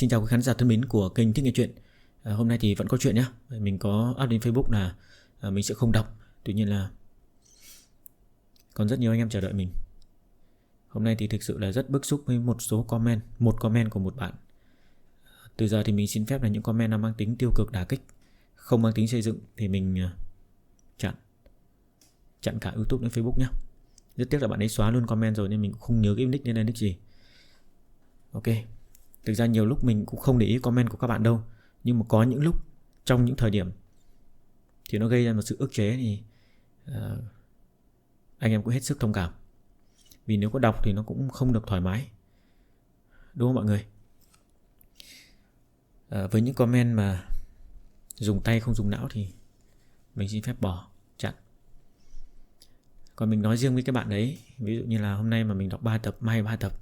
Xin chào quý khán giả thân mến của kênh Thích Nghe Chuyện. À, Hôm nay thì vẫn có chuyện nhé Mình có up đến Facebook là à, mình sẽ không đọc. Tuy nhiên là còn rất nhiều anh em chờ đợi mình. Hôm nay thì thực sự là rất bức xúc với một số comment Một comment của một bạn. Từ giờ thì mình xin phép là những comment nó mang tính tiêu cực đả kích Không mang tính xây dựng thì mình à, chặn Chặn cả Youtube đến Facebook nhé Rất tiếc là bạn ấy xóa luôn comment rồi nên mình cũng không nhớ cái nick nên là nick gì. Ok thực ra nhiều lúc mình cũng không để ý comment của các bạn đâu nhưng mà có những lúc trong những thời điểm thì nó gây ra một sự ức chế thì uh, anh em cũng hết sức thông cảm. Vì nếu có đọc thì nó cũng không được thoải mái. Đúng không mọi người? À, với những comment mà dùng tay không dùng não thì mình xin phép bỏ chặn. Còn mình nói riêng với các bạn đấy ví dụ như là hôm nay mà mình đọc 3 tập mai 3 tập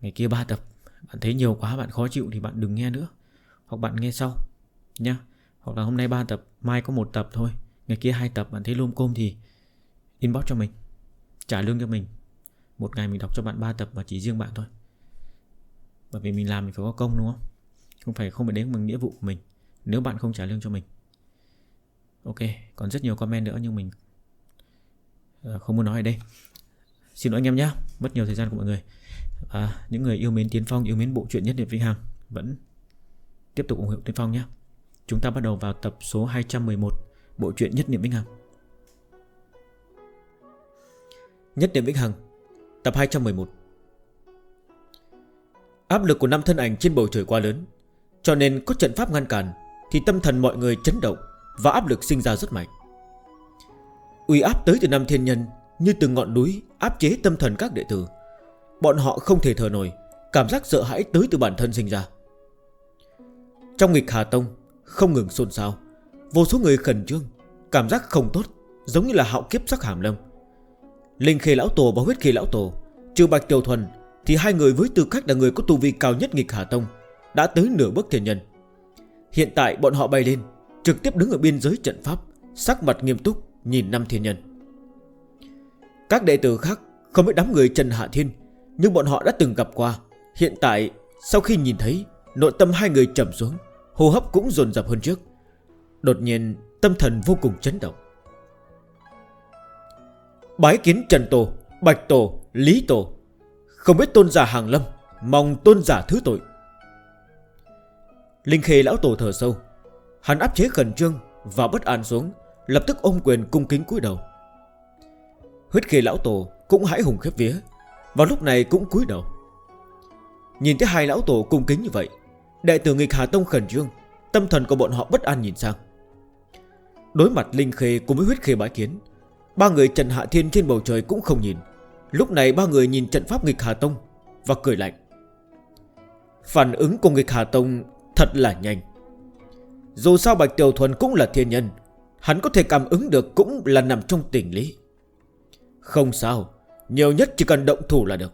ngày kia 3 tập bạn thấy nhiều quá, bạn khó chịu thì bạn đừng nghe nữa. Hoặc bạn nghe sau, nhá. Hoặc là hôm nay ba tập, mai có một tập thôi. Ngày kia hai tập, bạn thấy lôm côm thì inbox cho mình, trả lương cho mình. Một ngày mình đọc cho bạn ba tập và chỉ riêng bạn thôi. Bởi vì mình làm mình phải có công, đúng không? Không phải không phải đến bằng nghĩa vụ của mình. Nếu bạn không trả lương cho mình. Ok, còn rất nhiều comment nữa nhưng mình ờ, không muốn nói ở đây. Xin lỗi anh em nhé mất nhiều thời gian của mọi người à, những người yêu mến Tiến Phong, yêu mến bộ truyện nhất niệm vĩnh hằng vẫn tiếp tục ủng hộ Tiến Phong nhé. Chúng ta bắt đầu vào tập số 211 bộ truyện nhất niệm vĩnh hằng. Nhất niệm vĩnh hằng, tập 211. Áp lực của năm thân ảnh trên bầu trời quá lớn, cho nên có trận pháp ngăn cản thì tâm thần mọi người chấn động và áp lực sinh ra rất mạnh. Uy áp tới từ năm thiên nhân như từng ngọn núi áp chế tâm thần các đệ tử Bọn họ không thể thở nổi, Cảm giác sợ hãi tới từ bản thân sinh ra. Trong nghịch Hà Tông, Không ngừng xôn xao, Vô số người khẩn trương, Cảm giác không tốt, Giống như là hạo kiếp sắc hàm lâm. Linh khê lão tổ và huyết khê lão tổ, Trừ bạch tiểu thuần, Thì hai người với tư cách là người có tu vi cao nhất nghịch Hà Tông, Đã tới nửa bước thiên nhân. Hiện tại bọn họ bay lên, Trực tiếp đứng ở biên giới trận pháp, Sắc mặt nghiêm túc, nhìn năm thiên nhân. Các đệ tử khác không biết đám người Trần Hạ Thiên nhưng bọn họ đã từng gặp qua. Hiện tại sau khi nhìn thấy Nội tâm hai người trầm xuống Hô hấp cũng dồn dập hơn trước. Đột nhiên tâm thần vô cùng chấn động. Bái kiến Trần Tổ, Bạch Tổ, Lý Tổ. Không biết tôn giả Hàng Lâm Mong tôn giả thứ tội. Linh Khê Lão Tổ thở sâu. Hắn áp chế khẩn trương Và bất an xuống Lập tức ôm quyền cung kính cúi đầu. Huyết Khê Lão Tổ cũng hãi hùng khép vía. Vào lúc này cũng cúi đầu. Nhìn thấy hai lão tổ cung kính như vậy, Đệ tử nghịch Hà Tông khẩn trương, Tâm thần của bọn họ bất an nhìn sang. Đối mặt Linh Khê cùng với huyết khê bái kiến, Ba người Trần Hạ Thiên trên bầu trời cũng không nhìn. Lúc này ba người nhìn trận pháp nghịch Hà Tông Và cười lạnh. Phản ứng của nghịch Hà Tông thật là nhanh. Dù sao Bạch Tiểu Thuần cũng là thiên nhân, Hắn có thể cảm ứng được cũng là nằm trong tình lý. Không sao. Nhiều nhất chỉ cần động thủ là được.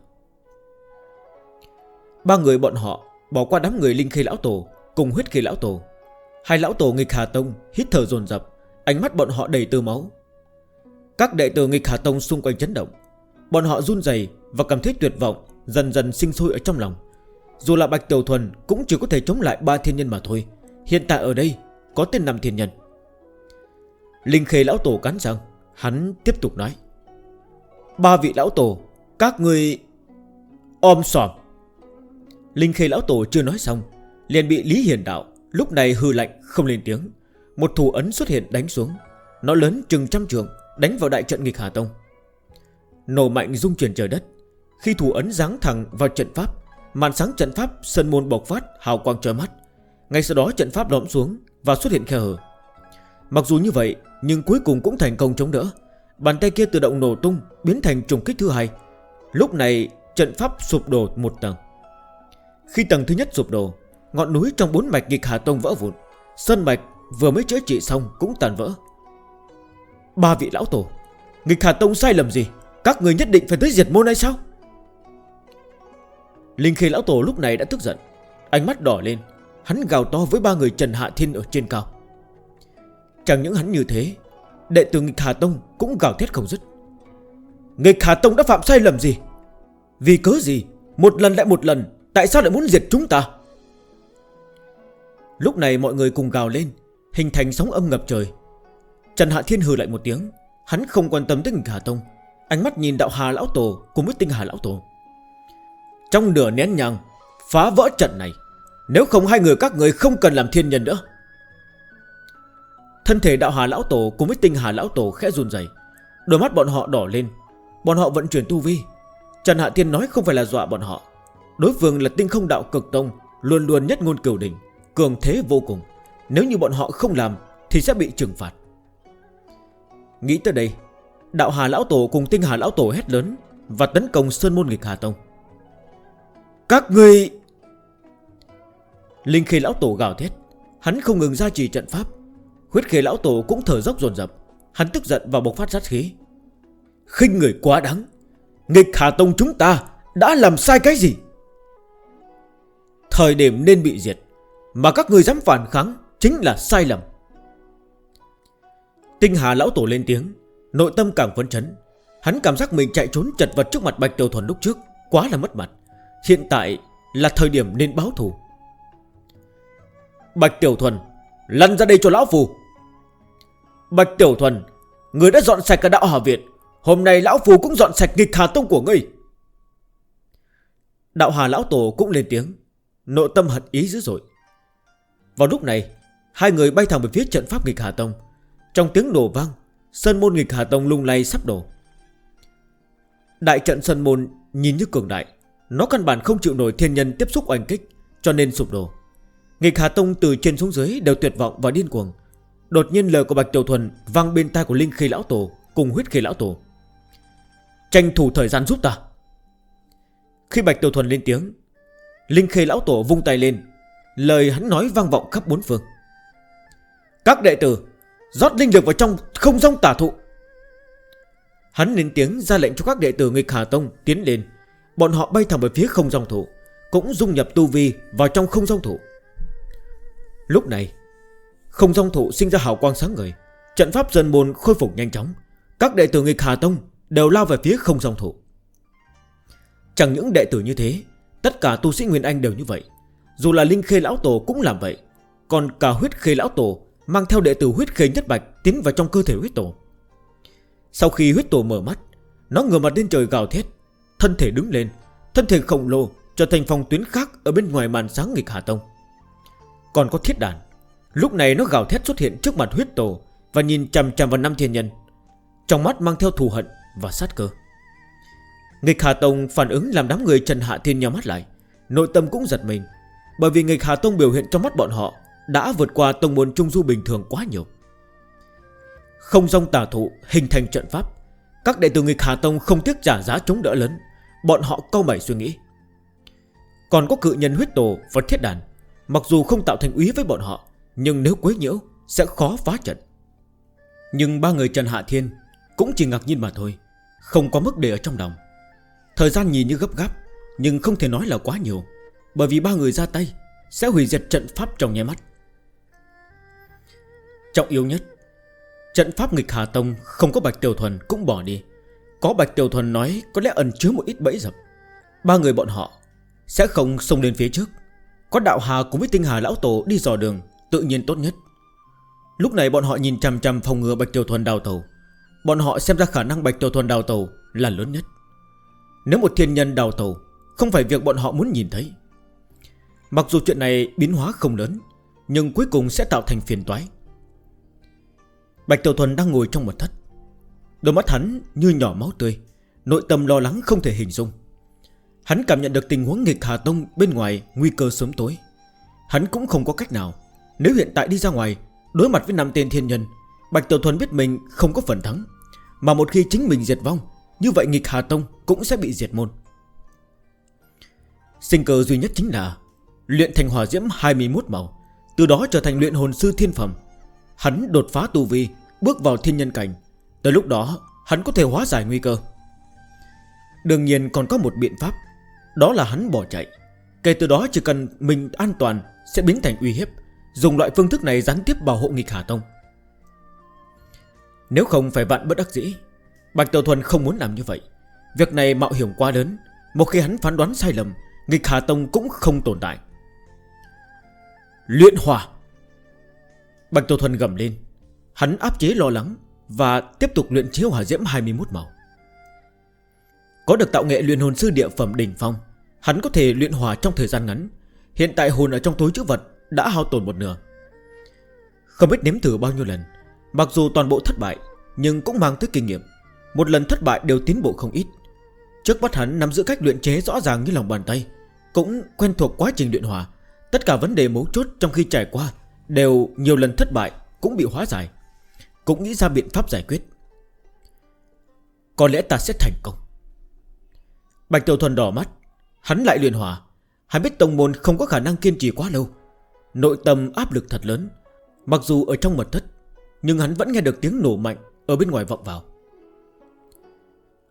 Ba người bọn họ Bỏ qua đám người linh khê lão tổ Cùng huyết khi lão tổ. Hai lão tổ nghịch Hà Tông, hít thở dồn dập, Ánh mắt bọn họ đầy tư máu. Các đệ tử nghịch Hà Tông xung quanh chấn động. Bọn họ run dày và cảm thấy tuyệt vọng, Dần dần sinh sôi ở trong lòng. Dù là Bạch Tiểu Thuần cũng chỉ có thể chống lại ba thiên nhân mà thôi. Hiện tại ở đây, có tên 5 thiên nhân. Linh khê lão tổ cắn răng, Hắn tiếp tục nói. Ba vị lão tổ, Các người Om sòm. Linh khê lão tổ chưa nói xong, Liền bị Lý Hiền đạo Lúc này hư lạnh không lên tiếng. Một thủ ấn xuất hiện đánh xuống, Nó lớn chừng trăm trường Đánh vào đại trận nghịch Hà Tông. Nổ mạnh rung chuyển trời đất, Khi thủ ấn giáng thẳng vào trận pháp, Màn sáng trận pháp sân môn bộc phát, Hào quang trời mắt. Ngay sau đó trận pháp lõm xuống và xuất hiện khe hở. Mặc dù như vậy, nhưng cuối cùng cũng thành công chống đỡ. Bàn tay kia tự động nổ tung, Biến thành trùng kích thứ hai. Lúc này, trận pháp sụp đổ một tầng. Khi tầng thứ nhất sụp đổ, Ngọn núi trong bốn mạch nghịch Hà Tông vỡ vụn. Sơn mạch vừa mới chữa trị xong cũng tàn vỡ. Ba vị lão tổ, Nghịch Hà Tông sai lầm gì? Các người nhất định phải tới diệt môn hay sao? Linh khí lão tổ lúc này đã tức giận, Ánh mắt đỏ lên. Hắn gào to với ba người Trần Hạ Thiên ở trên cao. Chẳng những hắn như thế Đệ tử Nghịch Hà Tông cũng gào thét không dứt. Nghịch Hà Tông đã phạm sai lầm gì? Vì cớ gì? Một lần lại một lần, Tại sao lại muốn diệt chúng ta? Lúc này mọi người cùng gào lên, Hình thành sóng âm ngập trời. Trần Hạ Thiên hừ lại một tiếng, Hắn không quan tâm tới Nghịch Hà Tông. Ánh mắt nhìn đạo Hà Lão Tổ cùng với tinh Hà Lão Tổ. Trong nửa nén nhàng Phá vỡ trận này, Nếu không hai người các người không cần làm thiên nhân nữa Thân thể đạo Hà Lão Tổ cùng với tinh Hà Lão Tổ khẽ run dày Đôi mắt bọn họ đỏ lên. Bọn họ vận chuyển tu vi. Trần Hạ Tiên nói không phải là dọa bọn họ. Đối phương là tinh không đạo cực tông, Luôn luôn nhất ngôn cửu đỉnh, Cường thế vô cùng. Nếu như bọn họ không làm, thì sẽ bị trừng phạt. Nghĩ tới đây, Đạo Hà Lão Tổ cùng tinh Hà Lão Tổ hét lớn Và tấn công Sơn Môn Nghịch Hà Tông. Các người Linh khi Lão Tổ gào thét. Hắn không ngừng ra trì trận pháp. Huyết khế lão tổ cũng thở dốc dồn dập. Hắn tức giận và bộc phát sát khí. Khinh người quá đáng. Nghịch Hà Tông chúng ta đã làm sai cái gì? Thời điểm nên bị diệt, Mà các người dám phản kháng Chính là sai lầm. Tinh Hà Lão Tổ lên tiếng, Nội tâm càng phấn chấn. Hắn cảm giác mình chạy trốn chật vật trước mặt Bạch Tiểu Thuần lúc trước Quá là mất mặt. Hiện tại là thời điểm nên báo thù. Bạch Tiểu Thuần, Lăn ra đây cho Lão Phù. Bạch Tiểu Thuần, Người đã dọn sạch cả đạo Hà Việt. Hôm nay Lão Phù cũng dọn sạch nghịch Hà Tông của ngươi. Đạo Hà Lão Tổ cũng lên tiếng, Nội tâm hận ý dữ dội. Vào lúc này, Hai người bay thẳng về phía trận pháp nghịch Hà Tông. Trong tiếng nổ vang, Sơn môn nghịch Hà Tông lung lay sắp đổ. Đại trận Sơn môn nhìn như cường đại, Nó căn bản không chịu nổi thiên nhân tiếp xúc oanh kích, Cho nên sụp đổ. Nghịch Hà Tông từ trên xuống dưới đều tuyệt vọng và điên cuồng. Đột nhiên lời của Bạch Tiểu Thuần vang bên tai của Linh khê Lão Tổ cùng huyết khê Lão Tổ. Tranh thủ thời gian giúp ta. Khi Bạch Tiểu Thuần lên tiếng, Linh khê Lão Tổ vung tay lên, lời hắn nói vang vọng khắp bốn phương. Các đệ tử, rót linh lực vào trong không rong tả thụ. Hắn lên tiếng ra lệnh cho các đệ tử nghịch Hà Tông tiến lên. Bọn họ bay thẳng về phía không rong thụ cũng dung nhập tu vi vào trong không rong thụ Lúc này, không song thụ sinh ra hào quang sáng người Trận pháp dân môn khôi phục nhanh chóng. Các đệ tử nghịch Hà Tông đều lao về phía không song thụ Chẳng những đệ tử như thế, Tất cả tu sĩ Nguyên Anh đều như vậy. Dù là Linh Khê Lão Tổ cũng làm vậy. Còn cả huyết Khê Lão Tổ Mang theo đệ tử huyết Khê Nhất Bạch Tiến vào trong cơ thể huyết Tổ. Sau khi huyết Tổ mở mắt, Nó ngừa mặt lên trời gào thét, Thân thể đứng lên, Thân thể khổng lồ trở thành phòng tuyến khác Ở bên ngoài màn sáng nghịch Hà Tông. Còn có thiết đàn Lúc này nó gào thét xuất hiện trước mặt huyết tổ Và nhìn chằm chằm vào năm thiên nhân. Trong mắt mang theo thù hận và sát cơ. Nghịch Hà Tông phản ứng làm đám người Trần Hạ Thiên nhau mắt lại. Nội tâm cũng giật mình, Bởi vì nghịch Hà Tông biểu hiện trong mắt bọn họ Đã vượt qua tông môn trung du bình thường quá nhiều. Không dòng tà thụ hình thành trận pháp, Các đệ tử nghịch Hà Tông không tiếc trả giá chống đỡ lớn, Bọn họ câu mẩy suy nghĩ. Còn có cự nhân huyết tổ và thiết đàn, Mặc dù không tạo thành úy với bọn họ nhưng nếu quấy nhiễu Sẽ khó phá trận. Nhưng ba người Trần Hạ Thiên Cũng chỉ ngạc nhiên mà thôi, Không có mức đề ở trong lòng. Thời gian nhìn như gấp gáp, Nhưng không thể nói là quá nhiều, Bởi vì ba người ra tay Sẽ hủy diệt trận pháp trong nháy mắt. Trọng yếu nhất, Trận pháp nghịch Hà Tông Không có Bạch Tiểu Thuần cũng bỏ đi. Có Bạch Tiểu Thuần nói có lẽ ẩn chứa một ít bẫy dập. Ba người bọn họ Sẽ không xông lên phía trước. Có Đạo Hà cùng với Tinh Hà Lão Tổ đi dò đường Tự nhiên tốt nhất. Lúc này bọn họ nhìn chằm chằm phòng ngừa Bạch Tiểu Thuần đào tàu Bọn họ xem ra khả năng Bạch Tiểu Thuần đào tàu là lớn nhất. Nếu một thiên nhân đào tàu Không phải việc bọn họ muốn nhìn thấy. Mặc dù chuyện này biến hóa không lớn, Nhưng cuối cùng sẽ tạo thành phiền toái. Bạch Tiểu Thuần đang ngồi trong một thất. Đôi mắt hắn như nhỏ máu tươi, Nội tâm lo lắng không thể hình dung. Hắn cảm nhận được tình huống nghịch Hà Tông bên ngoài nguy cơ sớm tối. Hắn cũng không có cách nào nếu hiện tại đi ra ngoài, Đối mặt với năm tên thiên nhân, Bạch Tiểu Thuần biết mình không có phần thắng. Mà một khi chính mình diệt vong, Như vậy nghịch Hà Tông cũng sẽ bị diệt môn. Sinh cơ duy nhất chính là Luyện thành hỏa diễm 21 màu, Từ đó trở thành luyện hồn sư thiên phẩm. Hắn đột phá tu vi, Bước vào thiên nhân cảnh. Tới lúc đó, hắn có thể hóa giải nguy cơ. Đương nhiên còn có một biện pháp, Đó là hắn bỏ chạy. Kể từ đó chỉ cần mình an toàn Sẽ biến thành uy hiếp. Dùng loại phương thức này gián tiếp bảo hộ nghịch Hà Tông. Nếu không phải vạn bất đắc dĩ, Bạch Tiểu Thuần không muốn làm như vậy. Việc này mạo hiểm quá lớn, Một khi hắn phán đoán sai lầm, Nghịch Hà Tông cũng không tồn tại. Luyện hỏa. Bạch Tiểu Thuần gầm lên. Hắn áp chế lo lắng Và tiếp tục luyện chế hỏa diễm 21 màu. Có được tạo nghệ luyện hồn sư địa phẩm đỉnh phong, Hắn có thể luyện hỏa trong thời gian ngắn. Hiện tại hồn ở trong túi chữ vật đã hao tồn một nửa. Không biết nếm thử bao nhiêu lần, Mặc dù toàn bộ thất bại, Nhưng cũng mang tới kinh nghiệm. Một lần thất bại đều tiến bộ không ít. Trước mắt hắn nắm giữ cách luyện chế rõ ràng như lòng bàn tay, Cũng quen thuộc quá trình luyện hòa Tất cả vấn đề mấu chốt trong khi trải qua Đều nhiều lần thất bại Cũng bị hóa giải. Cũng nghĩ ra biện pháp giải quyết. Có lẽ ta sẽ thành công. Bạch Tiểu Thuần đỏ mắt, Hắn lại luyện hòa Hắn biết tông môn không có khả năng kiên trì quá lâu Nội tâm áp lực thật lớn. Mặc dù ở trong mật thất, Nhưng hắn vẫn nghe được tiếng nổ mạnh Ở bên ngoài vọng vào.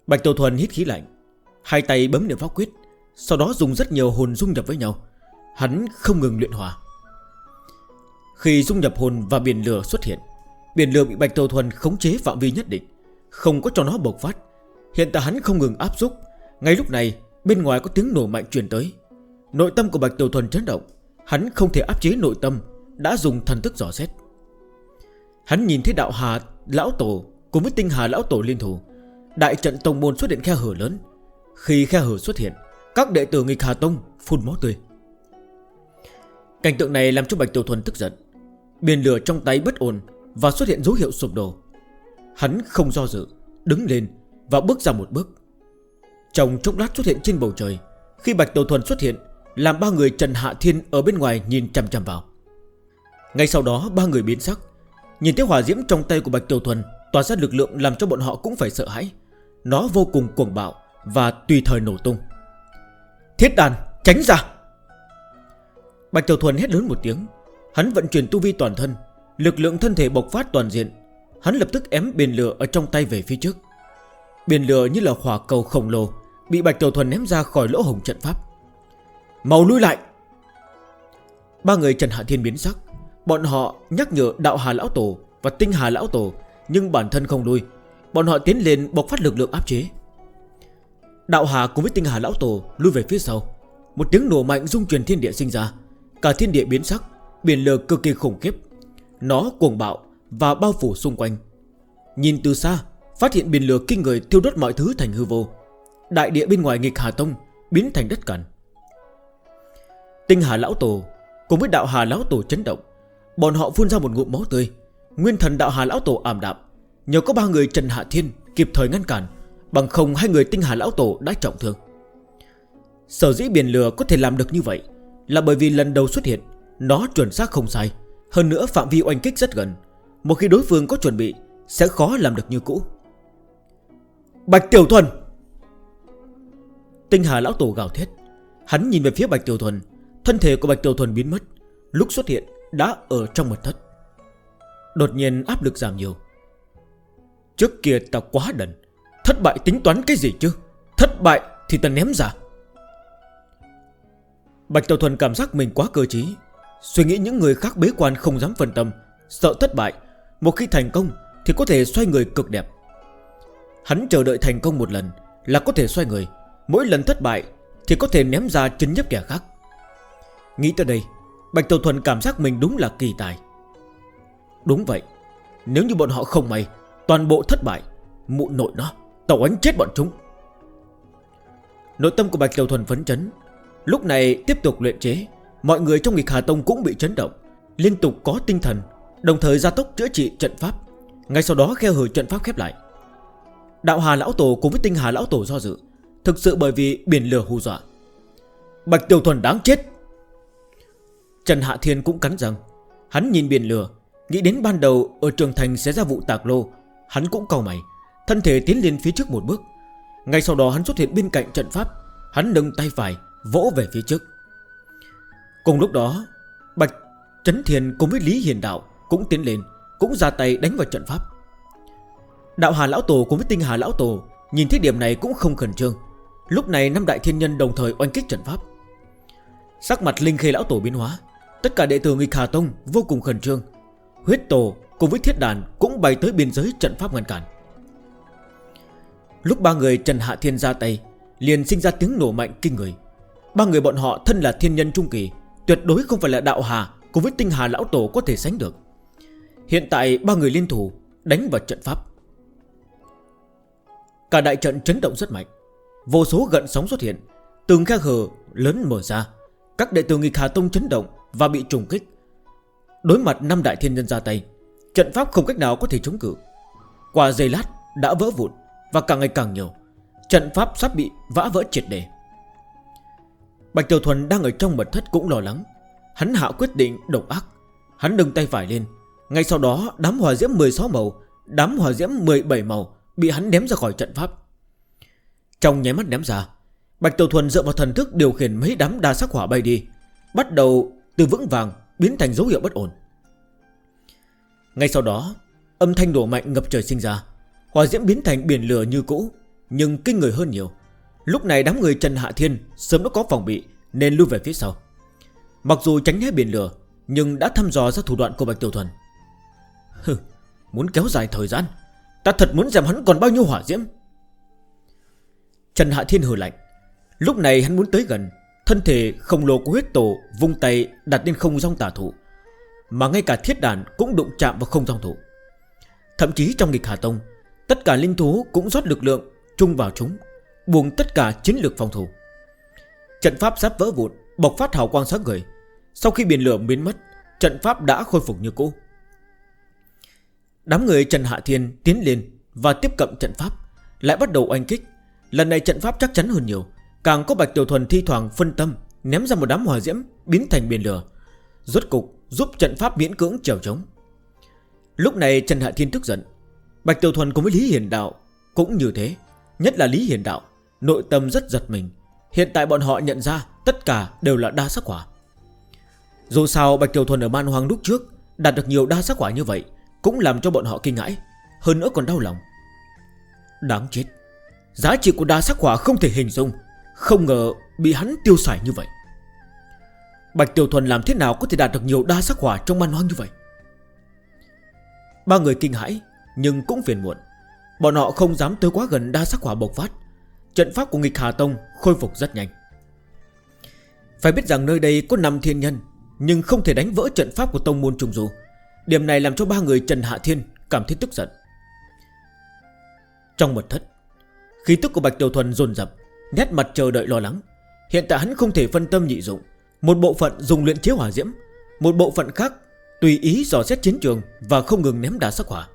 Bạch Tổ Thuần hít khí lạnh, Hai tay bấm niệm pháp quyết, Sau đó dùng rất nhiều hồn dung nhập với nhau. Hắn không ngừng luyện hòa Khi dung nhập hồn và biển lửa xuất hiện, Biển lửa bị Bạch Tổ Thuần khống chế phạm vi nhất định, Không có cho nó bộc phát. Hiện tại hắn không ngừng áp dụng Ngay lúc này bên ngoài có tiếng nổ mạnh truyền tới. Nội tâm của Bạch Tổ Thuần chấn động Hắn không thể áp chế nội tâm, Đã dùng thần thức dò xét. Hắn nhìn thấy đạo hà, lão tổ, Cùng với tinh hà lão tổ liên thủ. Đại trận tông môn xuất hiện khe hở lớn. Khi khe hở xuất hiện, Các đệ tử nghịch hà tông phun máu tươi. Cảnh tượng này làm cho Bạch Tiểu Thuần tức giận. Biển lửa trong tay bất ổn Và xuất hiện dấu hiệu sụp đổ. Hắn không do dự, Đứng lên và bước ra một bước. Trong chốc lát xuất hiện trên bầu trời, Khi Bạch Tiểu Thuần xuất hiện làm ba người Trần Hạ Thiên ở bên ngoài nhìn chăm chăm vào. Ngay sau đó, ba người biến sắc. Nhìn thấy hỏa diễm trong tay của Bạch Tiểu Thuần, Tỏa ra lực lượng làm cho bọn họ cũng phải sợ hãi. Nó vô cùng cuồng bạo Và tùy thời nổ tung. Thiết đàn, tránh ra! Bạch Tiểu Thuần hét lớn một tiếng. Hắn vận chuyển tu vi toàn thân, Lực lượng thân thể bộc phát toàn diện. Hắn lập tức ém biển lửa ở trong tay về phía trước. Biển lửa như là hỏa cầu khổng lồ, Bị Bạch Tiểu Thuần ném ra khỏi lỗ hồng trận pháp. Màu lui lại. Ba người Trần Hạ Thiên biến sắc. Bọn họ nhắc nhở Đạo Hà Lão Tổ Và Tinh Hà Lão Tổ, Nhưng bản thân không lui. Bọn họ tiến lên bộc phát lực lượng áp chế. Đạo Hà cùng với Tinh Hà Lão Tổ Lui về phía sau. Một tiếng nổ mạnh dung truyền thiên địa sinh ra. Cả thiên địa biến sắc, Biển lờ cực kỳ khủng khiếp. Nó cuồng bạo và bao phủ xung quanh. Nhìn từ xa, Phát hiện biển lửa kinh người thiêu đốt mọi thứ thành hư vô. Đại địa bên ngoài nghịch Hà Tông Biến thành đất cằn. Tinh Hà Lão Tổ Cùng với Đạo Hà Lão Tổ chấn động. Bọn họ phun ra một ngụm máu tươi. Nguyên thần Đạo Hà Lão Tổ ảm đạm. Nhờ có ba người Trần Hạ Thiên kịp thời ngăn cản, Bằng không hai người Tinh Hà Lão Tổ đã trọng thương. Sở dĩ biển lửa có thể làm được như vậy Là bởi vì lần đầu xuất hiện, Nó chuẩn xác không sai. Hơn nữa phạm vi oanh kích rất gần. Một khi đối phương có chuẩn bị, Sẽ khó làm được như cũ. Bạch Tiểu Thuần! Tinh Hà Lão Tổ gào thét. Hắn nhìn về phía Bạch Tiểu Thuần Thân thể của Bạch Tiểu Thuần biến mất, Lúc xuất hiện đã ở trong mật thất. Đột nhiên áp lực giảm nhiều. Trước kia ta quá đần, Thất bại tính toán cái gì chứ? Thất bại thì ta ném ra. Bạch Tiểu Thuần cảm giác mình quá cơ trí, Suy nghĩ những người khác bế quan không dám phân tâm, Sợ thất bại. Một khi thành công thì có thể xoay người cực đẹp. Hắn chờ đợi thành công một lần Là có thể xoay người. Mỗi lần thất bại Thì có thể ném ra chân nhấp kẻ khác. Nghĩ tới đây, Bạch Tiểu Thuần cảm giác mình đúng là kỳ tài. Đúng vậy, Nếu như bọn họ không may, Toàn bộ thất bại, Mụ nội nó, Tàu ánh chết bọn chúng. Nội tâm của Bạch Tiểu Thuần phấn chấn, Lúc này tiếp tục luyện chế, Mọi người trong nghịch Hà Tông cũng bị chấn động, Liên tục có tinh thần, Đồng thời gia tốc chữa trị trận pháp, Ngay sau đó khe hở trận pháp khép lại. Đạo Hà Lão Tổ cùng với tinh Hà Lão Tổ do dự, Thực sự bởi vì biển lửa hù dọa. Bạch Tiểu Thuần đáng chết Trần Hạ Thiên cũng cắn răng. Hắn nhìn biển lửa, Nghĩ đến ban đầu ở trường thành sẽ ra vụ tạc lô. Hắn cũng cầu mày, Thân thể tiến lên phía trước một bước. Ngay sau đó hắn xuất hiện bên cạnh trận pháp. Hắn nâng tay phải, vỗ về phía trước. Cùng lúc đó, Bạch Trấn Thiền cùng với Lý Hiền Đạo Cũng tiến lên, Cũng ra tay đánh vào trận pháp. Đạo Hà Lão Tổ cùng với Tinh Hà Lão Tổ Nhìn thấy điểm này cũng không khẩn trương. Lúc này năm đại thiên nhân đồng thời oanh kích trận pháp. Sắc mặt Linh Khê Lão Tổ biến hóa. Tất cả đệ tử nghịch Hà Tông vô cùng khẩn trương. Huyết tổ cùng với thiết đàn Cũng bay tới biên giới trận pháp ngăn cản. Lúc ba người Trần Hạ Thiên ra tay, Liền sinh ra tiếng nổ mạnh kinh người. Ba người bọn họ thân là thiên nhân trung kỳ, Tuyệt đối không phải là đạo hà Cùng với tinh hà lão tổ có thể sánh được. Hiện tại ba người liên thủ Đánh vào trận pháp. Cả đại trận chấn động rất mạnh. Vô số gận sóng xuất hiện, Từng khe hở lớn mở ra. Các đệ tử nghịch Hà Tông chấn động và bị trùng kích. Đối mặt năm đại thiên nhân ra tay, Trận pháp không cách nào có thể chống cự. Qua giây lát đã vỡ vụn Và càng ngày càng nhiều, Trận pháp sắp bị vã vỡ triệt đề Bạch Tiểu Thuần đang ở trong mật thất cũng lo lắng. Hắn hạ quyết định độc ác. Hắn nâng tay phải lên. Ngay sau đó, đám hỏa diễm 16 màu, Đám hỏa diễm 17 màu Bị hắn ném ra khỏi trận pháp. Trong nháy mắt ném ra, Bạch Tiểu Thuần dựa vào thần thức điều khiển mấy đám đa sắc hỏa bay đi, Bắt đầu từ vững vàng biến thành dấu hiệu bất ổn. Ngay sau đó, âm thanh đổ mạnh ngập trời sinh ra, hỏa diễm biến thành biển lửa như cũ, nhưng kinh người hơn nhiều. Lúc này đám người Trần Hạ Thiên sớm đã có phòng bị nên lưu về phía sau. Mặc dù tránh né biển lửa, nhưng đã thăm dò ra thủ đoạn của Bạch Tiểu Thuần. Hừ, muốn kéo dài thời gian, ta thật muốn giảm hắn còn bao nhiêu hỏa diễm. Trần Hạ Thiên hừ lạnh, lúc này hắn muốn tới gần, Thân thể khổng lồ của huyết tổ Vung tay đặt lên không rong tả thủ Mà ngay cả thiết đàn cũng đụng chạm vào không rong thủ Thậm chí trong nghịch Hà Tông, Tất cả linh thú cũng rót lực lượng chung vào chúng, buông tất cả chiến lược phòng thủ. Trận pháp sắp vỡ vụn Bộc phát hào quang sáng người Sau khi biển lửa biến mất, Trận pháp đã khôi phục như cũ. Đám người Trần Hạ Thiên tiến lên Và tiếp cận trận pháp, Lại bắt đầu oanh kích. Lần này trận pháp chắc chắn hơn nhiều Càng có Bạch Tiểu Thuần thi thoảng phân tâm, Ném ra một đám hỏa diễm biến thành biển lửa, Rốt cục giúp trận pháp miễn cưỡng trèo trống. Lúc này Trần Hạ Thiên tức giận. Bạch Tiểu Thuần cùng với Lý Hiền Đạo Cũng như thế, Nhất là Lý Hiền Đạo, Nội tâm rất giật mình. Hiện tại bọn họ nhận ra Tất cả đều là đa sắc quả Dù sao Bạch Tiểu Thuần ở man hoang lúc trước Đạt được nhiều đa sắc quả như vậy Cũng làm cho bọn họ kinh ngãi Hơn nữa còn đau lòng. Đáng chết, Giá trị của đa sắc quả không thể hình dung. Không ngờ bị hắn tiêu xài như vậy. Bạch Tiểu Thuần làm thế nào có thể đạt được nhiều đa sắc hỏa trong man hoang như vậy? Ba người kinh hãi, Nhưng cũng phiền muộn. Bọn họ không dám tới quá gần đa sắc hỏa bộc phát. Trận pháp của nghịch Hà Tông khôi phục rất nhanh. Phải biết rằng nơi đây có 5 thiên nhân, Nhưng không thể đánh vỡ trận pháp của tông môn trùng dù. Điểm này làm cho ba người Trần Hạ Thiên cảm thấy tức giận. Trong mật thất, Khí tức của Bạch Tiểu Thuần dồn dập. Nét mặt chờ đợi lo lắng. Hiện tại hắn không thể phân tâm nhị dụng. Một bộ phận dùng luyện chế hỏa diễm, Một bộ phận khác tùy ý dò xét chiến trường Và không ngừng ném đá sắc hỏa.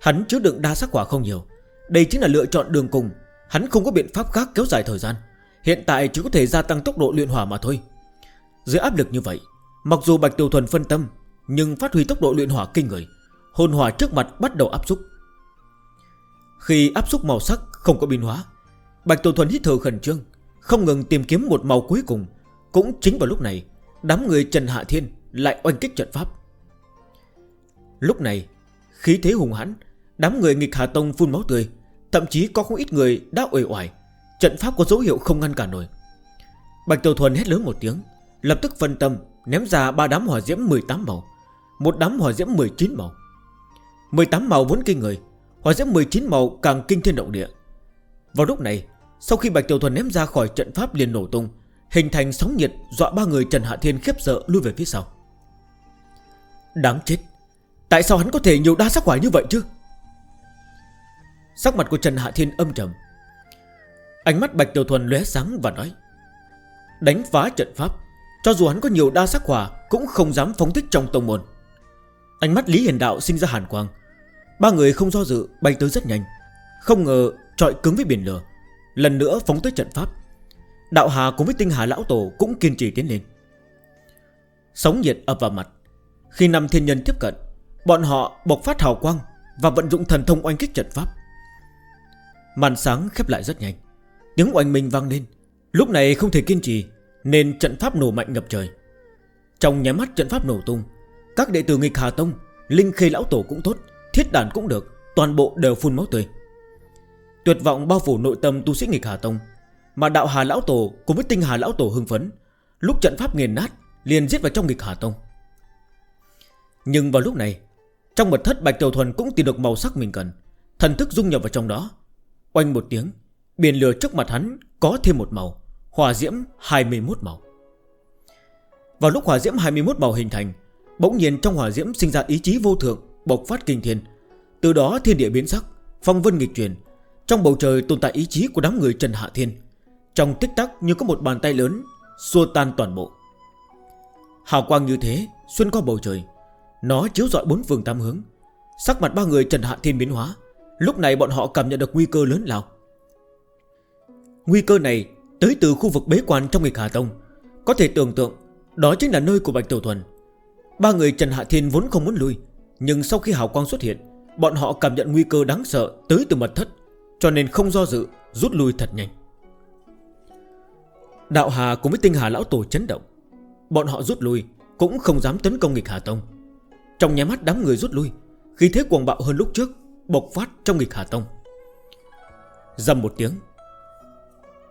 Hắn chứa đựng đa sắc hỏa không nhiều. Đây chính là lựa chọn đường cùng. Hắn không có biện pháp khác kéo dài thời gian. Hiện tại chỉ có thể gia tăng tốc độ luyện hỏa mà thôi. Dưới áp lực như vậy, Mặc dù Bạch Tiểu Thuần phân tâm, Nhưng phát huy tốc độ luyện hỏa kinh người, Hồn hỏa trước mặt bắt đầu áp xúc. Khi áp xúc màu sắc không có biến hóa Bạch Tổ Thuần hít thở khẩn trương, Không ngừng tìm kiếm một màu cuối cùng. Cũng chính vào lúc này, Đám người Trần Hạ Thiên lại oanh kích trận pháp. Lúc này, Khí thế hùng hãn, Đám người nghịch Hà Tông phun máu tươi, Thậm chí có không ít người đã ủi oải. Trận pháp có dấu hiệu không ngăn cả nổi. Bạch Tiểu Thuần hét lớn một tiếng, Lập tức phân tâm, ném ra ba đám hỏa diễm 18 màu, Một đám hỏa diễm 19 màu. 18 màu vốn kinh người, Hỏa diễm 19 màu càng kinh thiên động địa. Vào lúc này, Sau khi Bạch Tiểu Thuần ném ra khỏi trận pháp liền nổ tung, Hình thành sóng nhiệt dọa ba người Trần Hạ Thiên khiếp sợ lui về phía sau. Đáng chết! Tại sao hắn có thể nhiều đa sắc quải như vậy chứ? Sắc mặt của Trần Hạ Thiên âm trầm. Ánh mắt Bạch Tiểu Thuần lóe sáng và nói, Đánh phá trận pháp, Cho dù hắn có nhiều đa sắc hỏa Cũng không dám phóng thích trong tông môn. Ánh mắt Lý Hiền Đạo sinh ra hàn quang. Ba người không do dự, bay tới rất nhanh. Không ngờ Trọi cứng với biển lửa. Lần nữa phóng tới trận pháp. Đạo Hà cùng với tinh Hà Lão Tổ cũng kiên trì tiến lên. Sống nhiệt ập vào mặt. Khi năm thiên nhân tiếp cận, Bọn họ bộc phát hào quang Và vận dụng thần thông oanh kích trận pháp. Màn sáng khép lại rất nhanh. Tiếng oanh minh vang lên. Lúc này không thể kiên trì, Nên trận pháp nổ mạnh ngập trời. Trong nháy mắt trận pháp nổ tung, Các đệ tử nghịch Hà Tông, Linh Khê Lão Tổ cũng tốt, Thiết đàn cũng được, Toàn bộ đều phun máu tươi. Tuyệt vọng bao phủ nội tâm tu sĩ nghịch Hà Tông. Mà đạo Hà Lão Tổ cùng với tinh Hà Lão Tổ hưng phấn, Lúc trận pháp nghiền nát, liền giết vào trong nghịch Hà Tông. Nhưng vào lúc này, Trong mật thất Bạch Tiểu Thuần cũng tìm được màu sắc mình cần, Thần thức dung nhập vào trong đó. Oanh một tiếng, Biển lửa trước mặt hắn có thêm một màu Hòa diễm 21 màu. Vào lúc hòa diễm 21 màu hình thành, Bỗng nhiên trong hòa diễm sinh ra ý chí vô thượng, Bộc phát kinh thiên. Từ đó thiên địa biến sắc, Phong vân nghịch truyền trong bầu trời tồn tại ý chí của đám người Trần Hạ Thiên, Trong tích tắc như có một bàn tay lớn Xua tan toàn bộ. Hào quang như thế xuyên qua bầu trời, Nó chiếu dọi bốn phương tám hướng. Sắc mặt ba người Trần Hạ Thiên biến hóa, Lúc này bọn họ cảm nhận được nguy cơ lớn lao. Nguy cơ này tới từ khu vực bế quan trong nghịch Hà Tông. Có thể tưởng tượng, Đó chính là nơi của Bạch Tiểu Thuần. Ba người Trần Hạ Thiên vốn không muốn lui, Nhưng sau khi hào quang xuất hiện, Bọn họ cảm nhận nguy cơ đáng sợ tới từ mật thất. Cho nên không do dự, Rút lui thật nhanh. Đạo Hà cùng với tinh Hà Lão Tổ chấn động. Bọn họ rút lui, Cũng không dám tấn công nghịch Hà Tông. Trong nháy mắt đám người rút lui Khi thế cuồng bạo hơn lúc trước, Bộc phát trong nghịch Hà Tông. Dầm một tiếng.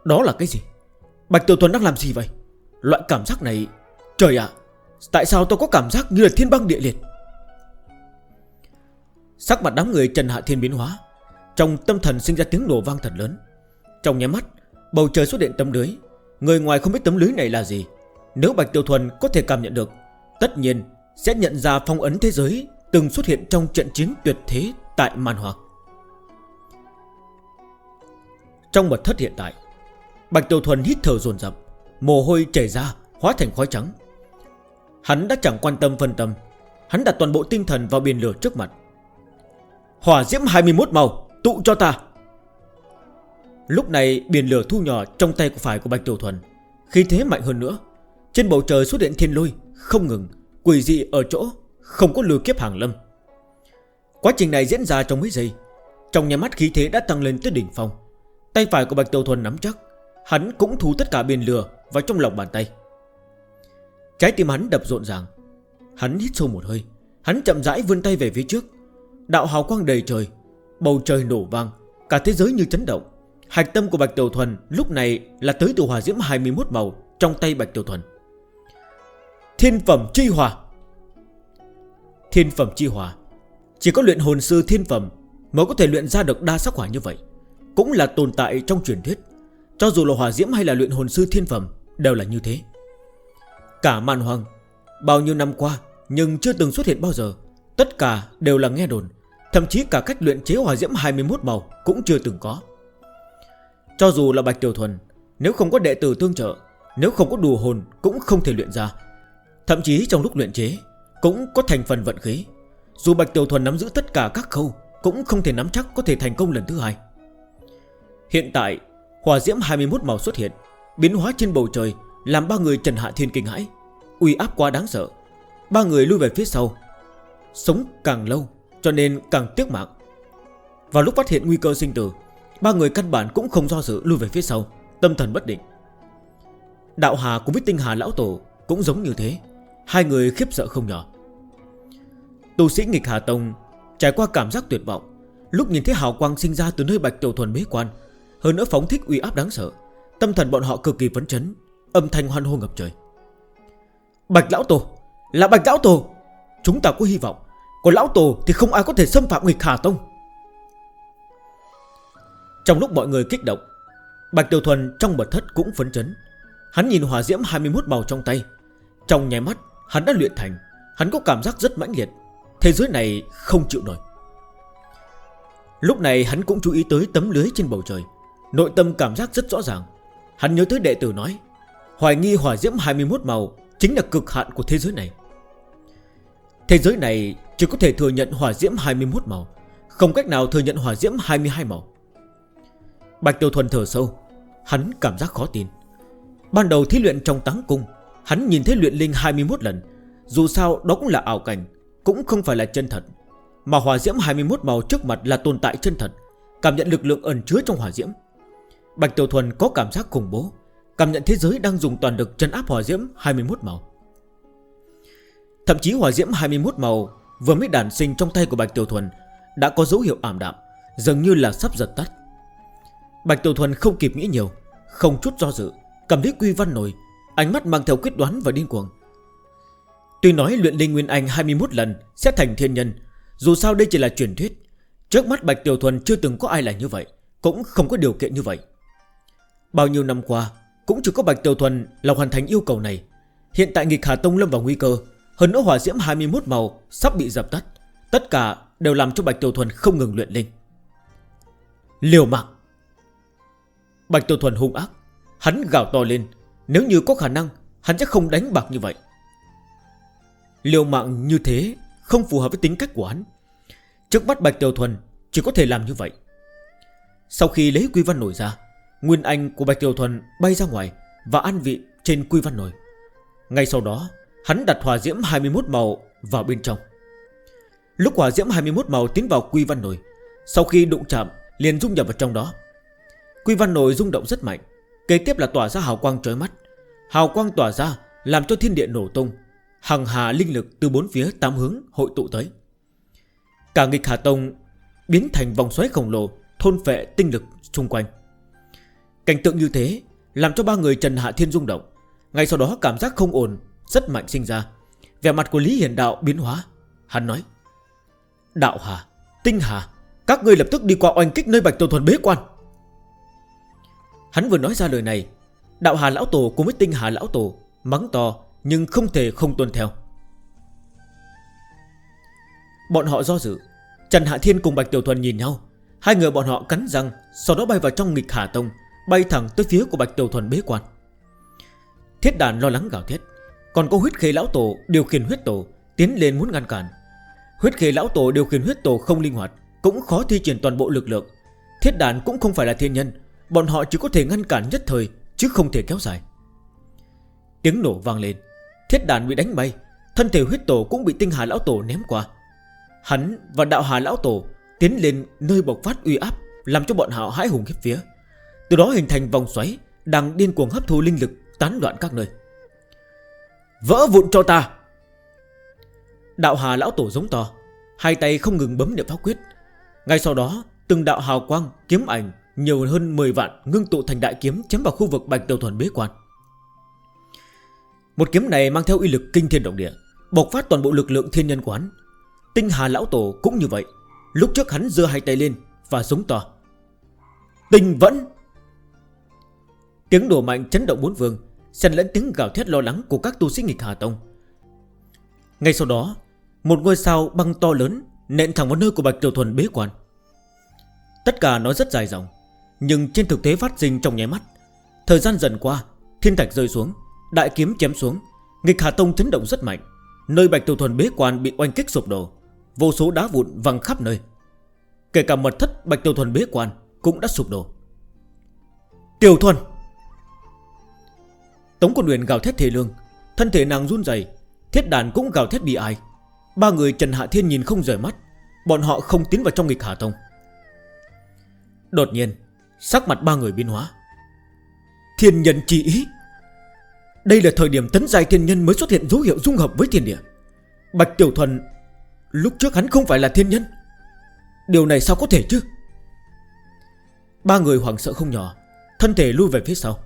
Đó là cái gì? Bạch Tiểu Thuần đang làm gì vậy? Loại cảm giác này, Trời ạ, Tại sao tôi có cảm giác như là thiên băng địa liệt? Sắc mặt đám người Trần Hạ Thiên biến hóa. Trong tâm thần sinh ra tiếng nổ vang thật lớn. Trong nháy mắt, Bầu trời xuất hiện tấm lưới. Người ngoài không biết tấm lưới này là gì. Nếu Bạch Tiêu Thuần có thể cảm nhận được, Tất nhiên sẽ nhận ra phong ấn thế giới Từng xuất hiện trong trận chiến tuyệt thế Tại màn hoa Trong mật thất hiện tại, Bạch Tiêu Thuần hít thở dồn dập, Mồ hôi chảy ra, hóa thành khói trắng. Hắn đã chẳng quan tâm phân tâm. Hắn đặt toàn bộ tinh thần vào biển lửa trước mặt. Hỏa diễm 21 màu. Tụ cho ta. Lúc này biển lửa thu nhỏ trong tay của phải của Bạch Tiểu Thuần. Khi thế mạnh hơn nữa. Trên bầu trời xuất hiện thiên lôi, Không ngừng, Quỷ dị ở chỗ, Không có lừa kiếp hàng lâm. Quá trình này diễn ra trong mấy giây. Trong nhà mắt khí thế đã tăng lên tới đỉnh phong. Tay phải của Bạch Tiểu Thuần nắm chắc. Hắn cũng thu tất cả biển lửa vào trong lòng bàn tay. Trái tim hắn đập rộn ràng. Hắn hít sâu một hơi. Hắn chậm rãi vươn tay về phía trước. Đạo hào quang đầy trời Bầu trời nổ vang, Cả thế giới như chấn động. Hạch tâm của Bạch Tiểu Thuần lúc này là tới từ hỏa diễm 21 màu Trong tay Bạch Tiểu Thuần. Thiên phẩm chi hòa. Thiên phẩm chi hòa. Chỉ có luyện hồn sư thiên phẩm Mới có thể luyện ra được đa sắc hỏa như vậy. Cũng là tồn tại trong truyền thuyết. Cho dù là hỏa diễm hay là luyện hồn sư thiên phẩm Đều là như thế. Cả màn hoàng, Bao nhiêu năm qua Nhưng chưa từng xuất hiện bao giờ. Tất cả đều là nghe đồn. Thậm chí cả cách luyện chế hỏa diễm 21 màu Cũng chưa từng có. Cho dù là Bạch Tiểu Thuần, Nếu không có đệ tử tương trợ, Nếu không có đù hồn cũng không thể luyện ra. Thậm chí trong lúc luyện chế, Cũng có thành phần vận khí. Dù Bạch Tiểu Thuần nắm giữ tất cả các khâu, Cũng không thể nắm chắc có thể thành công lần thứ hai. Hiện tại, Hỏa diễm 21 màu xuất hiện, Biến hóa trên bầu trời, Làm ba người Trần Hạ Thiên kinh hãi. Uy áp quá đáng sợ. Ba người lui về phía sau, Sống càng lâu cho nên càng tiếc mạng. Vào lúc phát hiện nguy cơ sinh tử, Ba người căn bản cũng không do dự lui về phía sau, Tâm thần bất định. Đạo Hà cùng với tinh Hà Lão Tổ Cũng giống như thế, Hai người khiếp sợ không nhỏ. Tu sĩ nghịch Hà Tông Trải qua cảm giác tuyệt vọng, Lúc nhìn thấy hào quang sinh ra từ nơi bạch tiểu thuần bế quan, Hơn nữa phóng thích uy áp đáng sợ, Tâm thần bọn họ cực kỳ phấn chấn, Âm thanh hoan hô ngập trời. Bạch Lão Tổ! Là Bạch Lão Tổ! Chúng ta có hy vọng. Còn lão tổ thì không ai có thể xâm phạm nghịch Hà Tông. Trong lúc mọi người kích động, Bạch Tiêu Thuần trong mật thất cũng phấn chấn. Hắn nhìn hỏa diễm 21 màu trong tay. Trong nháy mắt, hắn đã luyện thành. Hắn có cảm giác rất mãnh liệt. Thế giới này không chịu nổi. Lúc này hắn cũng chú ý tới tấm lưới trên bầu trời. Nội tâm cảm giác rất rõ ràng. Hắn nhớ tới đệ tử nói, Hoài nghi hỏa diễm 21 màu Chính là cực hạn của thế giới này. Thế giới này chỉ có thể thừa nhận hỏa diễm 21 màu, Không cách nào thừa nhận hỏa diễm 22 màu. Bạch Tiêu Thuần thở sâu, Hắn cảm giác khó tin. Ban đầu thí luyện trong táng cung, Hắn nhìn thấy luyện linh 21 lần, Dù sao đó cũng là ảo cảnh, Cũng không phải là chân thật. Mà hỏa diễm 21 màu trước mặt là tồn tại chân thật, Cảm nhận lực lượng ẩn chứa trong hỏa diễm. Bạch tiêu Thuần có cảm giác khủng bố, Cảm nhận thế giới đang dùng toàn lực chân áp hỏa diễm 21 màu. Thậm chí hỏa diễm 21 màu Vừa mới đàn sinh trong tay của Bạch Tiểu Thuần, Đã có dấu hiệu ảm đạm, Dường như là sắp giật tắt. Bạch Tiểu Thuần không kịp nghĩ nhiều, Không chút do dự, Cầm lấy quy văn nồi Ánh mắt mang theo quyết đoán và điên cuồng. Tuy nói luyện linh nguyên anh 21 lần Sẽ thành thiên nhân, Dù sao đây chỉ là truyền thuyết, Trước mắt Bạch Tiểu Thuần chưa từng có ai là như vậy, Cũng không có điều kiện như vậy. Bao nhiêu năm qua, Cũng chỉ có Bạch Tiểu Thuần là hoàn thành yêu cầu này. Hiện tại nghịch Hà Tông lâm vào nguy cơ hơn nữa hỏa diễm 21 màu sắp bị dập tắt. Tất cả đều làm cho Bạch Tiểu Thuần không ngừng luyện linh. Liều mạng. Bạch Tiểu Thuần hung ác. Hắn gào to lên. Nếu như có khả năng, Hắn chắc không đánh bạc như vậy. Liều mạng như thế Không phù hợp với tính cách của hắn. Trước mắt Bạch Tiểu Thuần Chỉ có thể làm như vậy. Sau khi lấy quy văn nổi ra, Nguyên anh của Bạch Tiểu Thuần bay ra ngoài Và ăn vị trên quy văn nổi. Ngay sau đó Hắn đặt hỏa diễm 21 màu vào bên trong. Lúc hỏa diễm 21 màu tiến vào quy văn nồi, Sau khi đụng chạm, liền dung nhập vào trong đó. Quy văn nồi rung động rất mạnh, Kế tiếp là tỏa ra hào quang trói mắt. Hào quang tỏa ra, làm cho thiên địa nổ tung, Hằng hà linh lực từ bốn phía tám hướng hội tụ tới. Cả nghịch hà tông biến thành vòng xoáy khổng lồ, Thôn phệ tinh lực xung quanh. Cảnh tượng như thế, Làm cho ba người Trần Hạ Thiên rung động. Ngay sau đó cảm giác không ổn rất mạnh sinh ra. Về mặt của Lý Hiển Đạo biến hóa. Hắn nói Đạo Hà, Tinh Hà Các người lập tức đi qua oanh kích nơi Bạch Tổ Thuần bế quan. Hắn vừa nói ra lời này Đạo Hà Lão Tổ cùng với Tinh Hà Lão Tổ Mắng to nhưng không thể không tuân theo. Bọn họ do dự Trần Hạ Thiên cùng Bạch Tiểu Thuần nhìn nhau. Hai người bọn họ cắn răng Sau đó bay vào trong nghịch Hà Tông Bay thẳng tới phía của Bạch Tiểu Thuần bế quan. Thiết đàn lo lắng gào thiết còn có huyết khế lão tổ điều khiển huyết tổ Tiến lên muốn ngăn cản. Huyết khế lão tổ điều khiển huyết tổ không linh hoạt, Cũng khó thi triển toàn bộ lực lượng. Thiết đàn cũng không phải là thiên nhân, Bọn họ chỉ có thể ngăn cản nhất thời, Chứ không thể kéo dài. Tiếng nổ vang lên, Thiết đàn bị đánh bay, Thân thể huyết tổ cũng bị tinh hà lão tổ ném qua. Hắn và đạo hà lão tổ Tiến lên nơi bộc phát uy áp, Làm cho bọn họ hãi hùng khiếp phía. Từ đó hình thành vòng xoáy Đang điên cuồng hấp thu linh lực tán loạn các nơi. Vỡ vụn cho ta. Đạo hà lão tổ giống to, Hai tay không ngừng bấm niệm pháp quyết. Ngay sau đó, từng đạo hào quang, kiếm ảnh Nhiều hơn 10 vạn ngưng tụ thành đại kiếm Chém vào khu vực bạch đầu thuần bế quan. Một kiếm này mang theo uy lực kinh thiên động địa, Bộc phát toàn bộ lực lượng thiên nhân quán. Tinh hà lão tổ cũng như vậy, Lúc trước hắn dưa hai tay lên Và giống to. Tinh vẫn. Tiếng đổ mạnh chấn động bốn vương Xen lẫn tiếng gào thét lo lắng của các tu sĩ nghịch Hà Tông. Ngay sau đó, Một ngôi sao băng to lớn Nện thẳng vào nơi của Bạch Tiểu Thuần bế quan. Tất cả nói rất dài dòng, Nhưng trên thực tế phát sinh trong nháy mắt. Thời gian dần qua, Thiên thạch rơi xuống, Đại kiếm chém xuống, Nghịch Hà Tông chấn động rất mạnh. Nơi Bạch Tiểu Thuần bế quan bị oanh kích sụp đổ, Vô số đá vụn văng khắp nơi. Kể cả mật thất Bạch Tiểu Thuần bế quan Cũng đã sụp đổ. Tiểu Thuần Tống Quân Uyển gào thét thề lương. Thân thể nàng run rẩy, Thiết đàn cũng gào thét bị ai. Ba người Trần Hạ Thiên nhìn không rời mắt Bọn họ không tiến vào trong nghịch Hà Tông. Đột nhiên Sắc mặt ba người biến hóa. Thiên nhân chỉ ý. Đây là thời điểm tấn giai thiên nhân mới xuất hiện dấu hiệu dung hợp với thiên địa. Bạch Tiểu Thuần Lúc trước hắn không phải là thiên nhân. Điều này sao có thể chứ? Ba người hoảng sợ không nhỏ Thân thể lui về phía sau.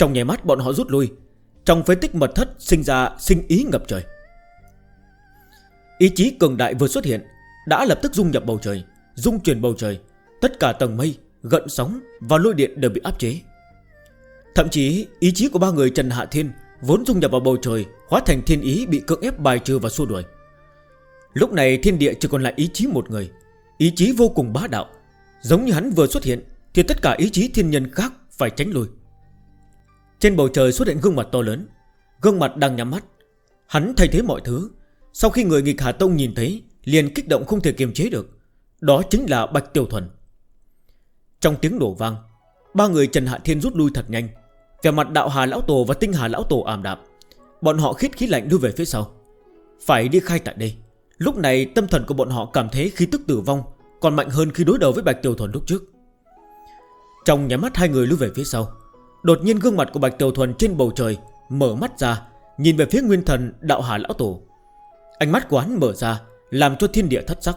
Trong nháy mắt bọn họ rút lui. Trong phế tích mật thất sinh ra sinh ý ngập trời. Ý chí cường đại vừa xuất hiện Đã lập tức dung nhập bầu trời Dung chuyển bầu trời. Tất cả tầng mây, gận sóng và lôi điện đều bị áp chế. Thậm chí ý chí của ba người Trần Hạ Thiên Vốn dung nhập vào bầu trời Hóa thành thiên ý bị cưỡng ép bài trừ và xua đuổi. Lúc này thiên địa chỉ còn lại ý chí một người. Ý chí vô cùng bá đạo. Giống như hắn vừa xuất hiện Thì tất cả ý chí thiên nhân khác phải tránh lùi trên bầu trời xuất hiện gương mặt to lớn, Gương mặt đang nhắm mắt. Hắn thay thế mọi thứ. Sau khi người nghịch Hà Tông nhìn thấy, Liền kích động không thể kiềm chế được. Đó chính là Bạch Tiểu Thuần. Trong tiếng đổ vang, Ba người Trần Hạ Thiên rút lui thật nhanh. Về mặt đạo Hà Lão Tổ và tinh Hà Lão Tổ ảm đạm. Bọn họ khít khí lạnh đưa về phía sau. Phải đi khai tại đây. Lúc này tâm thần của bọn họ cảm thấy khí tức tử vong Còn mạnh hơn khi đối đầu với Bạch Tiểu Thuần lúc trước. Trong nháy mắt hai người lưu về phía sau Đột nhiên gương mặt của Bạch Tiểu Thuần trên bầu trời Mở mắt ra, Nhìn về phía nguyên thần đạo hà lão tổ. Ánh mắt của hắn mở ra, Làm cho thiên địa thất sắc.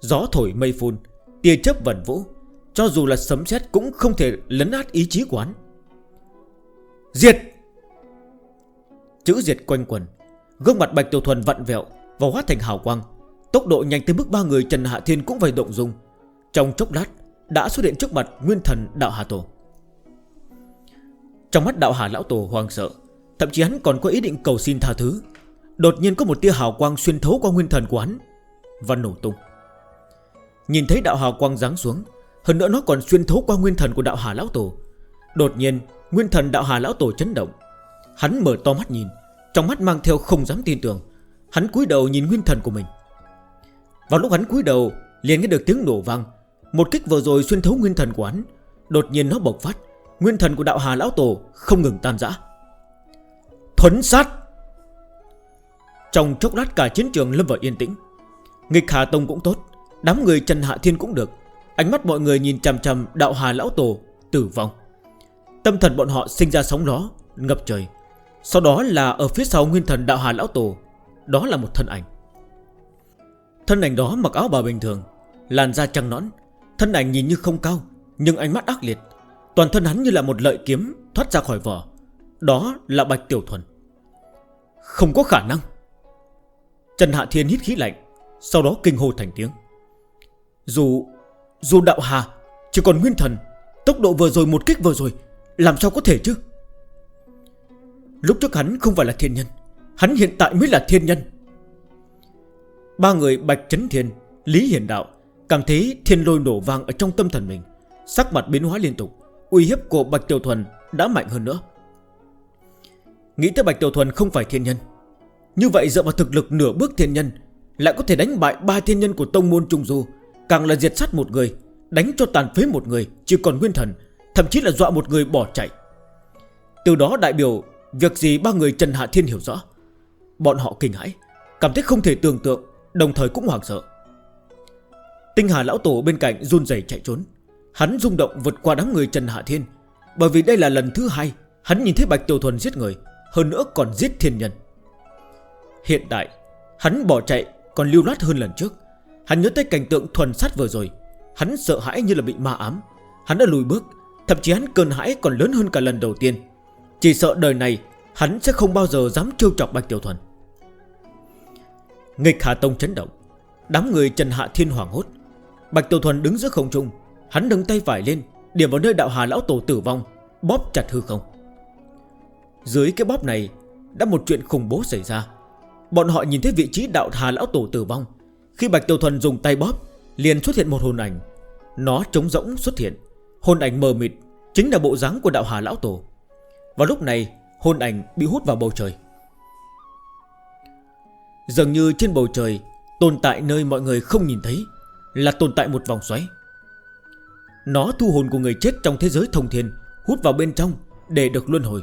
Gió thổi mây phun, Tia chớp vần vũ, Cho dù là sấm sét cũng không thể lấn át ý chí của hắn. Diệt! Chữ diệt quanh quần Gương mặt Bạch Tiểu Thuần vặn vẹo Và hóa thành hào quang, Tốc độ nhanh tới mức ba người Trần Hạ Thiên cũng phải động dung. Trong chốc lát, đã xuất hiện trước mặt Nguyên thần Đạo Hà Tổ. Trong mắt đạo hà lão tổ hoang sợ, Thậm chí hắn còn có ý định cầu xin tha thứ. Đột nhiên có một tia hào quang xuyên thấu qua nguyên thần của hắn, Và nổ tung. Nhìn thấy đạo hào quang ráng xuống, Hơn nữa nó còn xuyên thấu qua nguyên thần của đạo hà lão tổ. Đột nhiên, Nguyên thần đạo hà lão tổ chấn động. Hắn mở to mắt nhìn, Trong mắt mang theo không dám tin tưởng. Hắn cúi đầu nhìn nguyên thần của mình. Vào lúc hắn cúi đầu, liền nghe được tiếng nổ vang. Một kích vừa rồi xuyên thấu nguyên thần của hắn, Đột nhiên nó bộc phát. Nguyên thần của đạo Hà Lão Tổ không ngừng tan rã. Thuấn sát. Trong chốc lát cả chiến trường lâm vào yên tĩnh. Nghịch Hà Tông cũng tốt, Đám người Trần Hạ Thiên cũng được. Ánh mắt mọi người nhìn chằm chằm đạo Hà Lão Tổ tử vong. Tâm thần bọn họ sinh ra sóng gió, Ngập trời. Sau đó là ở phía sau nguyên thần đạo Hà Lão Tổ, Đó là một thân ảnh. Thân ảnh đó mặc áo bào bình thường, Làn da trăng nõn, Thân ảnh nhìn như không cao, Nhưng ánh mắt ác liệt. Toàn thân hắn như là một lợi kiếm thoát ra khỏi vỏ. Đó là Bạch Tiểu Thuần. Không có khả năng. Trần Hạ Thiên hít khí lạnh, Sau đó kinh hô thành tiếng. Dù Dù đạo hà Chỉ còn nguyên thần, Tốc độ vừa rồi một kích vừa rồi, Làm sao có thể chứ? Lúc trước hắn không phải là thiên nhân, Hắn hiện tại mới là thiên nhân. Ba người Bạch Trấn Thiên, Lý Hiển Đạo Cảm thấy thiên lôi nổ vang ở trong tâm thần mình, Sắc mặt biến hóa liên tục. Uy hiếp của Bạch Tiểu Thuần đã mạnh hơn nữa. Nghĩ tới Bạch Tiểu Thuần không phải thiên nhân, Như vậy dựa vào thực lực nửa bước thiên nhân Lại có thể đánh bại ba thiên nhân của tông môn Trung Du, Càng là diệt sát một người, Đánh cho tàn phế một người, Chỉ còn nguyên thần, Thậm chí là dọa một người bỏ chạy. Từ đó đại biểu Việc gì ba người Trần Hạ Thiên hiểu rõ. Bọn họ kinh hãi, Cảm thấy không thể tưởng tượng, Đồng thời cũng hoảng sợ. Tinh Hà Lão Tổ bên cạnh run dày chạy trốn. Hắn rung động vượt qua đám người Trần Hạ Thiên. Bởi vì đây là lần thứ hai, Hắn nhìn thấy Bạch Tiểu Thuần giết người, Hơn nữa còn giết thiên nhân. Hiện tại, Hắn bỏ chạy, còn lưu loát hơn lần trước. Hắn nhớ tới cảnh tượng thuần sát vừa rồi. Hắn sợ hãi như là bị ma ám. Hắn đã lùi bước, Thậm chí hắn cơn hãi còn lớn hơn cả lần đầu tiên. Chỉ sợ đời này, Hắn sẽ không bao giờ dám trêu chọc Bạch Tiểu Thuần. Nghịch Hà Tông chấn động. Đám người Trần Hạ Thiên hoảng hốt. Bạch Tiểu Thuần đứng giữa không trung Hắn đứng tay phải lên, Điểm vào nơi đạo hà lão tổ tử vong, Bóp chặt hư không. Dưới cái bóp này, Đã một chuyện khủng bố xảy ra. Bọn họ nhìn thấy vị trí đạo hà lão tổ tử vong. Khi Bạch Tiêu Thuần dùng tay bóp, Liền xuất hiện một hồn ảnh. Nó trống rỗng xuất hiện. Hồn ảnh mờ mịt, Chính là bộ dáng của đạo hà lão tổ. Và lúc này, hồn ảnh bị hút vào bầu trời. Dường như trên bầu trời, Tồn tại nơi mọi người không nhìn thấy, Là tồn tại một vòng xoáy. Nó thu hồn của người chết trong thế giới thông thiên, Hút vào bên trong để được luân hồi.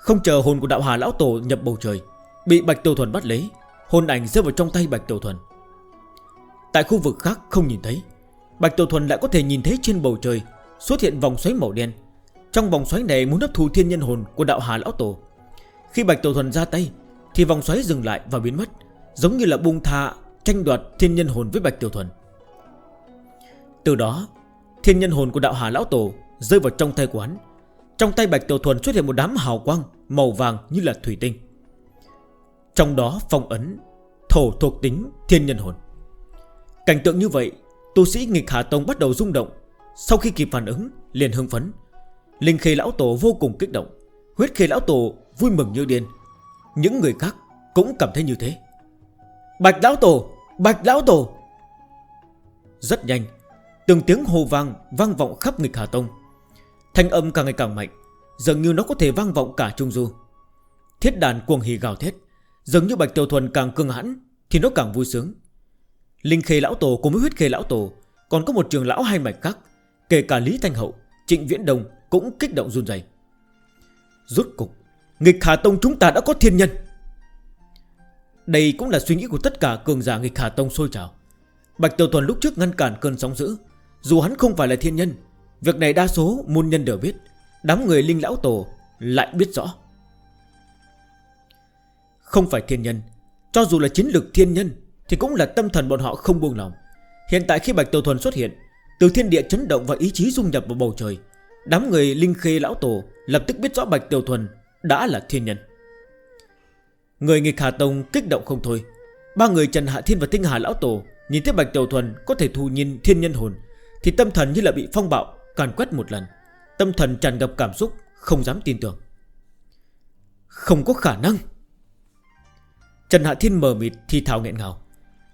Không chờ hồn của đạo hà lão tổ nhập bầu trời, Bị Bạch Tiểu Thuần bắt lấy, Hồn ảnh rơi vào trong tay Bạch Tiểu Thuần. Tại khu vực khác không nhìn thấy, Bạch Tiểu Thuần lại có thể nhìn thấy trên bầu trời Xuất hiện vòng xoáy màu đen. Trong vòng xoáy này muốn hấp thu thiên nhân hồn của đạo Hà Lão Tổ. Khi Bạch Tiểu Thuần ra tay, Thì vòng xoáy dừng lại và biến mất, Giống như là buông tha tranh đoạt thiên nhân hồn với Bạch Tiểu Thuần. Từ đó Thiên nhân hồn của đạo Hà Lão Tổ Rơi vào trong tay của hắn. Trong tay Bạch Tiểu Thuần xuất hiện một đám hào quang Màu vàng như là thủy tinh. Trong đó phong ấn, Thổ thuộc tính thiên nhân hồn. Cảnh tượng như vậy, Tu sĩ nghịch hạ Tông bắt đầu rung động. Sau khi kịp phản ứng, liền hưng phấn. Linh khê lão tổ vô cùng kích động. Huyết khê lão tổ vui mừng như điên. Những người khác cũng cảm thấy như thế. Bạch lão tổ! Bạch lão tổ! Rất nhanh Từng tiếng hồ vang vang vọng khắp nghịch Hà Tông. Thanh âm càng ngày càng mạnh Dường như nó có thể vang vọng cả Trung Du. Thiết đàn cuồng hì gào thét Dường như Bạch Tiểu Thuần càng cưng hãn Thì nó càng vui sướng. Linh khê lão tổ cùng với huyết khê lão tổ Còn có một trường lão hai mạch khác Kể cả Lý Thanh Hậu, Trịnh Viễn Đồng Cũng kích động run dày Rốt cục, nghịch Hà Tông chúng ta đã có thiên nhân. Đây cũng là suy nghĩ của tất cả cường giả nghịch Hà Tông sôi trào. Bạch Tiểu Thuần lúc trước ngăn cản cơn sóng dữ dù hắn không phải là thiên nhân, Việc này đa số môn nhân đều biết. Đám người linh lão tổ lại biết rõ. Không phải thiên nhân, Cho dù là chiến lực thiên nhân Thì cũng là tâm thần bọn họ không buông lòng. Hiện tại khi Bạch Tiêu Thuần xuất hiện, Từ thiên địa chấn động và ý chí dung nhập vào bầu trời, Đám người linh khê lão tổ Lập tức biết rõ Bạch Tiêu Thuần Đã là thiên nhân. Người nghịch Hà Tông kích động không thôi. Ba người Trần Hạ Thiên và Tinh Hà Lão Tổ Nhìn thấy Bạch Tiểu Thuần có thể thu nhìn thiên nhân hồn thì tâm thần như là bị phong bạo, Càn quét một lần. Tâm thần tràn ngập cảm xúc, Không dám tin tưởng. Không có khả năng. Trần Hạ Thiên mờ mịt thì thảo nghẹn ngào.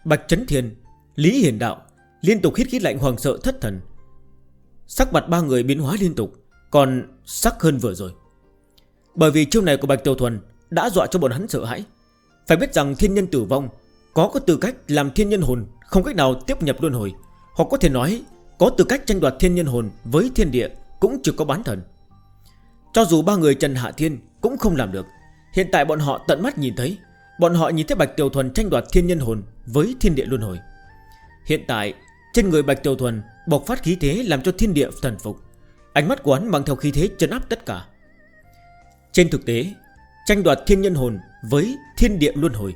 Bạch Trấn Thiên, Lý Hiền Đạo Liên tục hít khí lạnh hoàng sợ thất thần. Sắc mặt ba người biến hóa liên tục, Còn sắc hơn vừa rồi. Bởi vì chiêu này của Bạch Tiểu Thuần Đã dọa cho bọn hắn sợ hãi. Phải biết rằng thiên nhân tử vong Có có tư cách làm thiên nhân hồn, Không cách nào tiếp nhập luân hồi. Hoặc có thể nói có tư cách tranh đoạt thiên nhân hồn với thiên địa Cũng chỉ có bán thần. Cho dù ba người Trần Hạ Thiên cũng không làm được. Hiện tại bọn họ tận mắt nhìn thấy, Bọn họ nhìn thấy Bạch Tiểu Thuần tranh đoạt thiên nhân hồn Với thiên địa luân hồi. Hiện tại, trên người Bạch Tiểu Thuần Bộc phát khí thế làm cho thiên địa thần phục. Ánh mắt của hắn mang theo khí thế trấn áp tất cả. Trên thực tế, Tranh đoạt thiên nhân hồn với thiên địa luân hồi,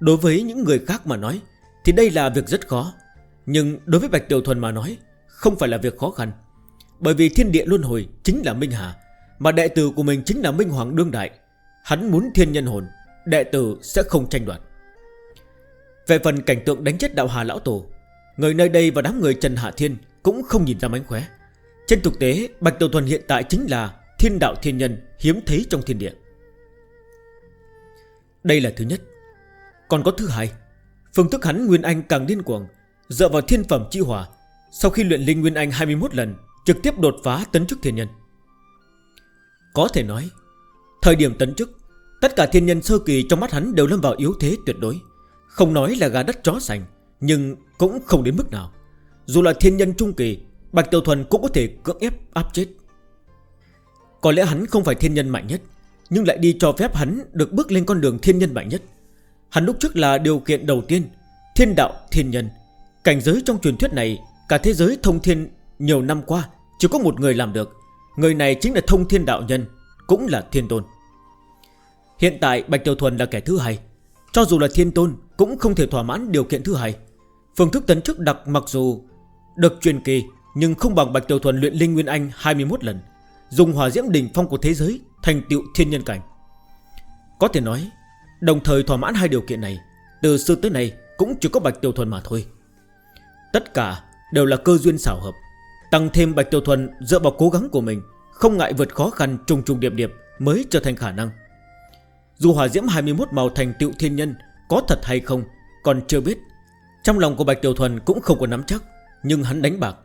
Đối với những người khác mà nói Thì đây là việc rất khó. Nhưng đối với Bạch Tiểu Thuần mà nói không phải là việc khó khăn. Bởi vì thiên địa luân hồi chính là Minh Hà Mà đệ tử của mình chính là Minh Hoàng Đương Đại. Hắn muốn thiên nhân hồn, Đệ tử sẽ không tranh đoạt. Về phần cảnh tượng đánh chết đạo Hà Lão Tổ, Người nơi đây và đám người Trần Hạ Thiên Cũng không nhìn ra mánh khóe. Trên thực tế, Bạch Tiểu Thuần hiện tại chính là Thiên đạo thiên nhân hiếm thấy trong thiên địa. Đây là thứ nhất. Còn có thứ hai, Phương thức hắn Nguyên Anh càng điên cuồng, Dựa vào thiên phẩm chi hòa. Sau khi luyện linh Nguyên Anh 21 lần, Trực tiếp đột phá tấn chức thiên nhân. Có thể nói, Thời điểm tấn chức, Tất cả thiên nhân sơ kỳ trong mắt hắn đều lâm vào yếu thế tuyệt đối. Không nói là gà đất chó sành, Nhưng cũng không đến mức nào. Dù là thiên nhân trung kỳ, Bạch Tiểu Thuần cũng có thể cưỡng ép áp chết Có lẽ hắn không phải thiên nhân mạnh nhất, Nhưng lại đi cho phép hắn được bước lên con đường thiên nhân mạnh nhất. Hắn lúc trước là điều kiện đầu tiên, Thiên đạo thiên nhân. Cảnh giới trong truyền thuyết này Cả thế giới thông thiên nhiều năm qua Chỉ có một người làm được. Người này chính là thông thiên đạo nhân, Cũng là thiên tôn. Hiện tại Bạch Tiểu Thuần là kẻ thứ hai. Cho dù là thiên tôn, Cũng không thể thỏa mãn điều kiện thứ hai. Phương thức tấn chức đặc mặc dù Được truyền kỳ, Nhưng không bằng Bạch Tiểu Thuần luyện Linh Nguyên Anh 21 lần, Dùng hỏa diễm đỉnh phong của thế giới Thành tựu thiên nhân cảnh. Có thể nói, Đồng thời thỏa mãn hai điều kiện này, Từ xưa tới nay cũng chỉ có Bạch Tiểu Thuần mà thôi. Tất cả Đều là cơ duyên xảo hợp, Tăng thêm Bạch tiêu Thuần dựa vào cố gắng của mình, Không ngại vượt khó khăn trùng trùng điệp điệp Mới trở thành khả năng. Dù hỏa diễm 21 màu thành tựu thiên nhân Có thật hay không Còn chưa biết. Trong lòng của Bạch tiêu Thuần cũng không có nắm chắc, Nhưng hắn đánh bạc.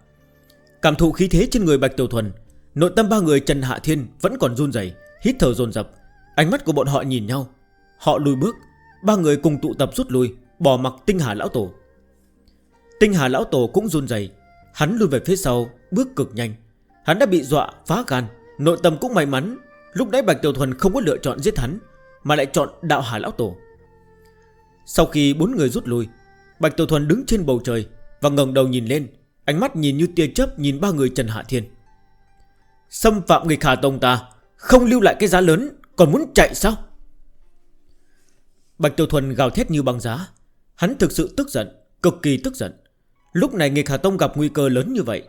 Cảm thụ khí thế trên người Bạch tiêu Thuần, Nội tâm ba người Trần Hạ Thiên vẫn còn run rẩy, Hít thở dồn dập. Ánh mắt của bọn họ nhìn nhau, Họ lùi bước, Ba người cùng tụ tập rút lui, Bỏ mặc tinh hà lão tổ. Tinh Hà Lão Tổ cũng run rẩy, Hắn lùi về phía sau Bước cực nhanh. Hắn đã bị dọa phá gan Nội tâm cũng may mắn. Lúc đấy Bạch Tiêu Thuần không có lựa chọn giết hắn Mà lại chọn Đạo Hà Lão Tổ. Sau khi bốn người rút lui Bạch Tiêu Thuần đứng trên bầu trời Và ngẩng đầu nhìn lên Ánh mắt nhìn như tia chấp nhìn ba người Trần Hạ Thiên. Xâm phạm người khả tông ta Không lưu lại cái giá lớn Còn muốn chạy sao? Bạch Tiêu Thuần gào thét như băng giá. Hắn thực sự tức giận Cực kỳ tức giận. Lúc này nghịch Hà Tông gặp nguy cơ lớn như vậy.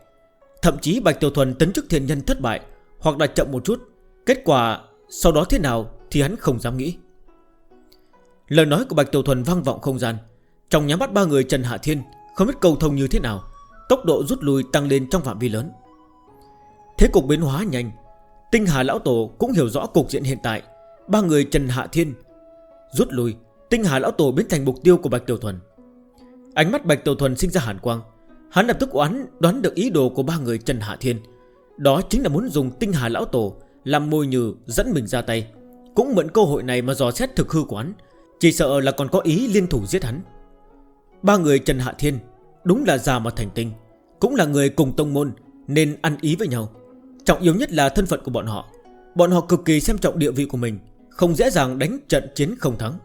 Thậm chí Bạch Tiểu Thuần tấn chức thiên nhân thất bại, Hoặc là chậm một chút. Kết quả, sau đó thế nào Thì hắn không dám nghĩ. Lời nói của Bạch Tiểu Thuần vang vọng không gian. Trong nhắm mắt ba người Trần Hạ Thiên, Không biết cầu thông như thế nào, Tốc độ rút lui tăng lên trong phạm vi lớn. Thế cục biến hóa nhanh. Tinh Hà Lão Tổ cũng hiểu rõ cục diện hiện tại. Ba người Trần Hạ Thiên Rút lui, Tinh Hà Lão Tổ biến thành mục tiêu của Bạch Tiểu Thuần. Ánh mắt Bạch Tiểu Thuần sinh ra hàn quang. Hắn lập tức oán đoán được ý đồ của ba người Trần Hạ Thiên. Đó chính là muốn dùng tinh hà lão tổ Làm môi nhừ dẫn mình ra tay. Cũng mượn cơ hội này mà dò xét thực hư quán. Chỉ sợ là còn có ý liên thủ giết hắn. Ba người Trần Hạ Thiên, Đúng là già mà thành tinh, Cũng là người cùng tông môn, Nên ăn ý với nhau. Trọng yếu nhất là thân phận của bọn họ. Bọn họ cực kỳ xem trọng địa vị của mình, Không dễ dàng đánh trận chiến không thắng.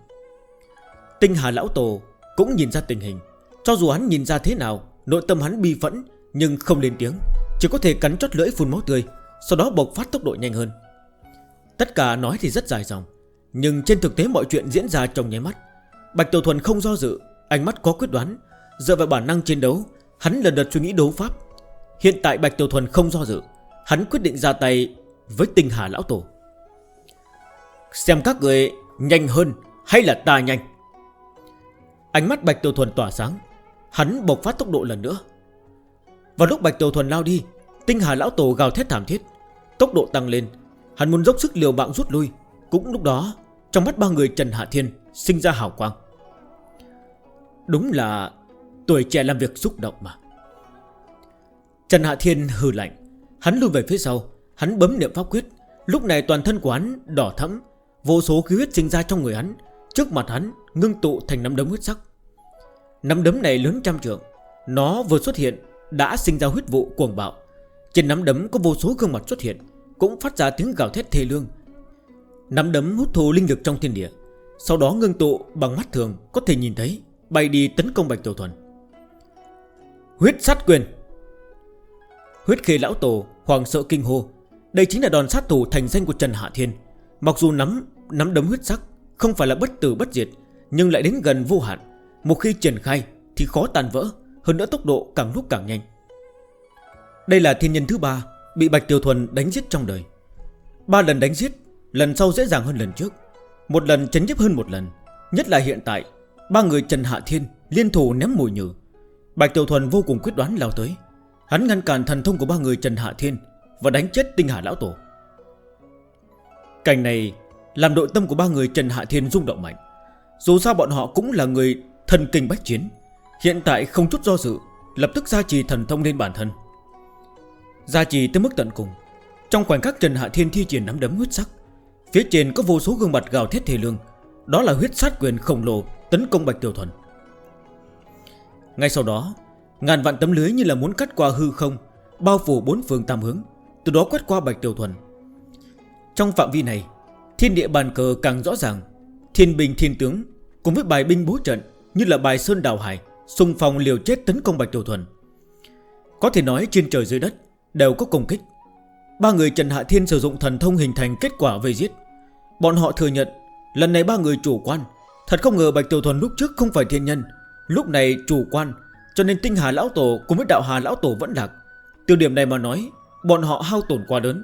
Tinh Hà Lão Tổ cũng nhìn ra tình hình. Cho dù hắn nhìn ra thế nào, Nội tâm hắn bi phẫn, Nhưng không lên tiếng, Chỉ có thể cắn chót lưỡi phun máu tươi, Sau đó bộc phát tốc độ nhanh hơn. Tất cả nói thì rất dài dòng, Nhưng trên thực tế mọi chuyện diễn ra trong nháy mắt. Bạch Tiểu Thuần không do dự, Ánh mắt có quyết đoán, Dựa vào bản năng chiến đấu, Hắn lần đợt suy nghĩ đấu pháp. Hiện tại Bạch Tiểu Thuần không do dự, Hắn quyết định ra tay với tình hà lão tổ. Xem các người nhanh hơn hay là ta nhanh? Ánh mắt Bạch Tiểu Thuần tỏa sáng. Hắn bộc phát tốc độ lần nữa. Vào lúc Bạch Tiểu Thuần lao đi, Tinh Hà Lão Tổ gào thét thảm thiết. Tốc độ tăng lên, Hắn muốn dốc sức liều mạng rút lui. Cũng lúc đó, Trong mắt ba người Trần Hạ Thiên Sinh ra hào quang. Đúng là Tuổi trẻ làm việc xúc động mà. Trần Hạ Thiên hừ lạnh, Hắn lưu về phía sau, Hắn bấm niệm pháp quyết. Lúc này toàn thân của hắn đỏ thẫm, Vô số khí huyết sinh ra trong người hắn. Trước mặt hắn ngưng tụ thành nắm đấm huyết sắc. Nắm đấm này lớn trăm trượng. Nó vừa xuất hiện, đã sinh ra huyết vụ cuồng bạo. Trên nắm đấm có vô số gương mặt xuất hiện, Cũng phát ra tiếng gào thét thê lương. Nắm đấm hút thu linh lực trong thiên địa. Sau đó ngưng tụ bằng mắt thường, Có thể nhìn thấy, Bay đi tấn công Bạch Tiểu Thuần. Huyết sát quyền. Huyết khê lão tổ, Hoàng sợ kinh hô. Đây chính là đòn sát thủ thành danh của Trần Hạ Thiên. Mặc dù nắm nắm đấm huyết sắc Không phải là bất tử bất diệt, Nhưng lại đến gần vô hạn. Một khi triển khai thì khó tàn vỡ, Hơn nữa tốc độ càng lúc càng nhanh. Đây là thiên nhân thứ ba Bị Bạch Tiêu Thuần đánh giết trong đời. Ba lần đánh giết, Lần sau dễ dàng hơn lần trước. Một lần chấn nhấp hơn một lần, Nhất là hiện tại, Ba người Trần Hạ Thiên liên thủ ném mùi nhử. Bạch Tiểu Thuần vô cùng quyết đoán lao tới. Hắn ngăn cản thần thông của ba người Trần Hạ Thiên Và đánh chết tinh hà lão tổ. Cảnh này Làm đội tâm của ba người Trần Hạ Thiên rung động mạnh. Dù sao bọn họ cũng là người Thần kinh bách chiến, Hiện tại không chút do dự, Lập tức gia trì thần thông lên bản thân. Gia trì tới mức tận cùng, Trong khoảnh khắc Trần Hạ Thiên thi triển nắm đấm huyết sắc, Phía trên có vô số gương mặt gào thét thể lương, Đó là huyết sát quyền khổng lồ Tấn công Bạch Tiểu Thuần. Ngay sau đó, Ngàn vạn tấm lưới như là muốn cắt qua hư không, Bao phủ bốn phương tam hướng, Từ đó quét qua Bạch Tiểu Thuần. Trong phạm vi này, Thiên địa bàn cờ càng rõ ràng, Thiên bình thiên tướng Cùng với bài binh bố trận như là bài sơn đào hải Xung phong liều chết tấn công Bạch Tiểu Thuần. Có thể nói trên trời dưới đất Đều có công kích. Ba người Trần Hạ Thiên sử dụng thần thông hình thành kết quả về giết. Bọn họ thừa nhận, Lần này ba người chủ quan. Thật không ngờ Bạch Tiểu Thuần lúc trước không phải thiên nhân. Lúc này chủ quan, Cho nên tinh hà lão tổ cùng với đạo hà lão tổ vẫn lạc. Tiêu điểm này mà nói, Bọn họ hao tổn quá lớn.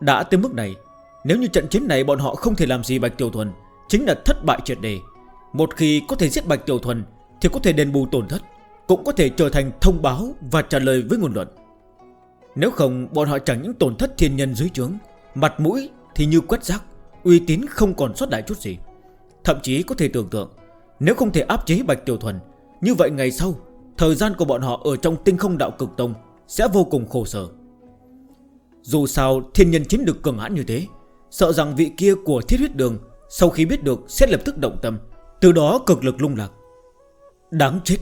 Đã tới mức này, Nếu như trận chiến này bọn họ không thể làm gì Bạch Tiểu Thuần, Chính là thất bại triệt đề. Một khi có thể giết Bạch Tiểu Thuần, Thì có thể đền bù tổn thất, Cũng có thể trở thành thông báo và trả lời với ngôn luận. Nếu không, bọn họ chẳng những tổn thất thiên nhân dưới trướng, Mặt mũi thì như quét rác, Uy tín không còn sót đại chút gì. Thậm chí có thể tưởng tượng, Nếu không thể áp chế Bạch Tiểu Thuần, Như vậy ngày sau, Thời gian của bọn họ ở trong tinh không đạo cực tông Sẽ vô cùng khổ sở. Dù sao, thiên nhân chiến được cường hãn như thế, Sợ rằng vị kia của thiết huyết đường Sau khi biết được sẽ lập tức động tâm. Từ đó cực lực lung lạc. Đáng chết.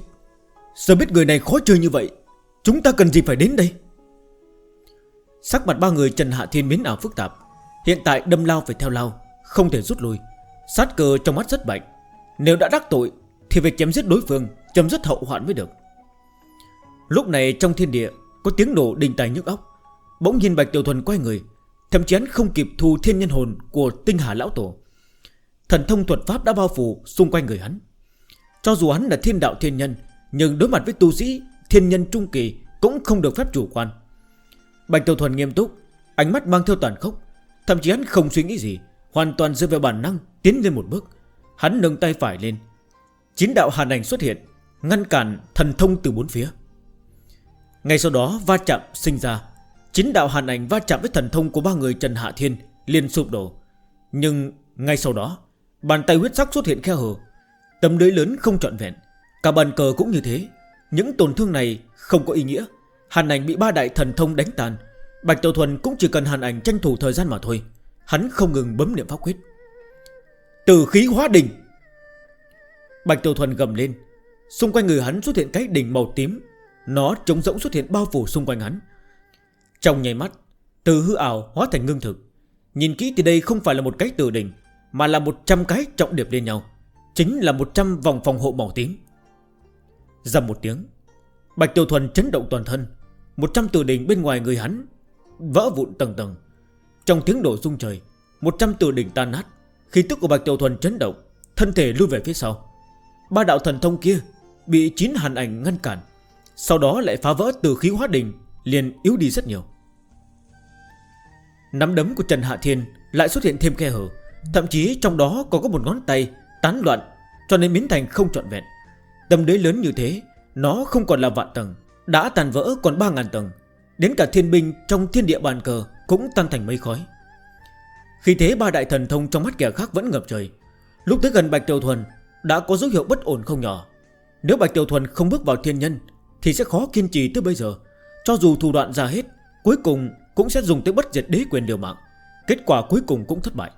Giờ biết người này khó chơi như vậy? Chúng ta cần gì phải đến đây? Sắc mặt ba người Trần Hạ Thiên biến ảo phức tạp. Hiện tại đâm lao phải theo lao, Không thể rút lui. Sát cơ trong mắt rất mạnh. Nếu đã đắc tội, Thì việc chém giết đối phương, Chấm dứt hậu hoạn mới được. Lúc này trong thiên địa, Có tiếng nổ đình tài nhức óc. Bỗng nhìn Bạch Tiểu Thuần quay người, Thậm chí không kịp thu thiên nhân hồn Của tinh hà lão tổ. Thần thông thuật pháp đã bao phủ xung quanh người hắn. Cho dù hắn là thiên đạo thiên nhân, Nhưng đối mặt với tu sĩ, Thiên nhân trung kỳ cũng không được phép chủ quan. Bạch Tiểu Thuần nghiêm túc, Ánh mắt mang theo toàn khốc, Thậm chí hắn không suy nghĩ gì, Hoàn toàn dựa vào bản năng tiến lên một bước. Hắn nâng tay phải lên. Chín đạo hàn ảnh xuất hiện, Ngăn cản thần thông từ bốn phía. Ngay sau đó, va chạm sinh ra. Chín đạo hàn ảnh va chạm với thần thông của ba người Trần Hạ Thiên, liền sụp đổ. Nhưng ngay sau đó Bàn tay huyết sắc xuất hiện khe hở. Tấm lưới lớn không trọn vẹn. Cả bàn cờ cũng như thế. Những tổn thương này không có ý nghĩa. Hàn ảnh bị ba đại thần thông đánh tàn. Bạch Tiểu Thuần cũng chỉ cần hàn ảnh tranh thủ thời gian mà thôi. Hắn không ngừng bấm niệm pháp quyết. Từ khí hóa đỉnh. Bạch Tiểu Thuần gầm lên. Xung quanh người hắn xuất hiện cái đỉnh màu tím. Nó trống rỗng xuất hiện bao phủ xung quanh hắn. Trong nháy mắt, Từ hư ảo hóa thành ngưng thực. Nhìn kỹ thì đây không phải là một cái từ đỉnh. Mà là 100 cái trọng điệp lên nhau, Chính là 100 vòng phòng hộ màu tím. Dầm một tiếng, Bạch Tiểu Thuần chấn động toàn thân 100 tử đỉnh bên ngoài người hắn Vỡ vụn tầng tầng. Trong tiếng đổ rung trời 100 tử đỉnh tan nát Khi tức của Bạch Tiểu Thuần chấn động, Thân thể lưu về phía sau. Ba đạo thần thông kia Bị chín hàn ảnh ngăn cản, Sau đó lại phá vỡ từ khí hóa đỉnh, Liền yếu đi rất nhiều. Nắm đấm của Trần Hạ Thiên Lại xuất hiện thêm khe hở Thậm chí trong đó còn có một ngón tay Tán loạn, cho nên biến thành không trọn vẹn. Tâm đế lớn như thế, Nó không còn là vạn tầng, Đã tàn vỡ còn 3.000 tầng. Đến cả thiên binh trong thiên địa bàn cờ Cũng tan thành mây khói. Khi thế ba đại thần thông trong mắt kẻ khác vẫn ngập trời. Lúc tới gần Bạch Tiểu Thuần, Đã có dấu hiệu bất ổn không nhỏ. Nếu Bạch Tiểu Thuần không bước vào thiên nhân, Thì sẽ khó kiên trì tới bây giờ. Cho dù thủ đoạn ra hết, Cuối cùng cũng sẽ dùng tới bất diệt đế quyền điều mạng. Kết quả cuối cùng cũng thất bại.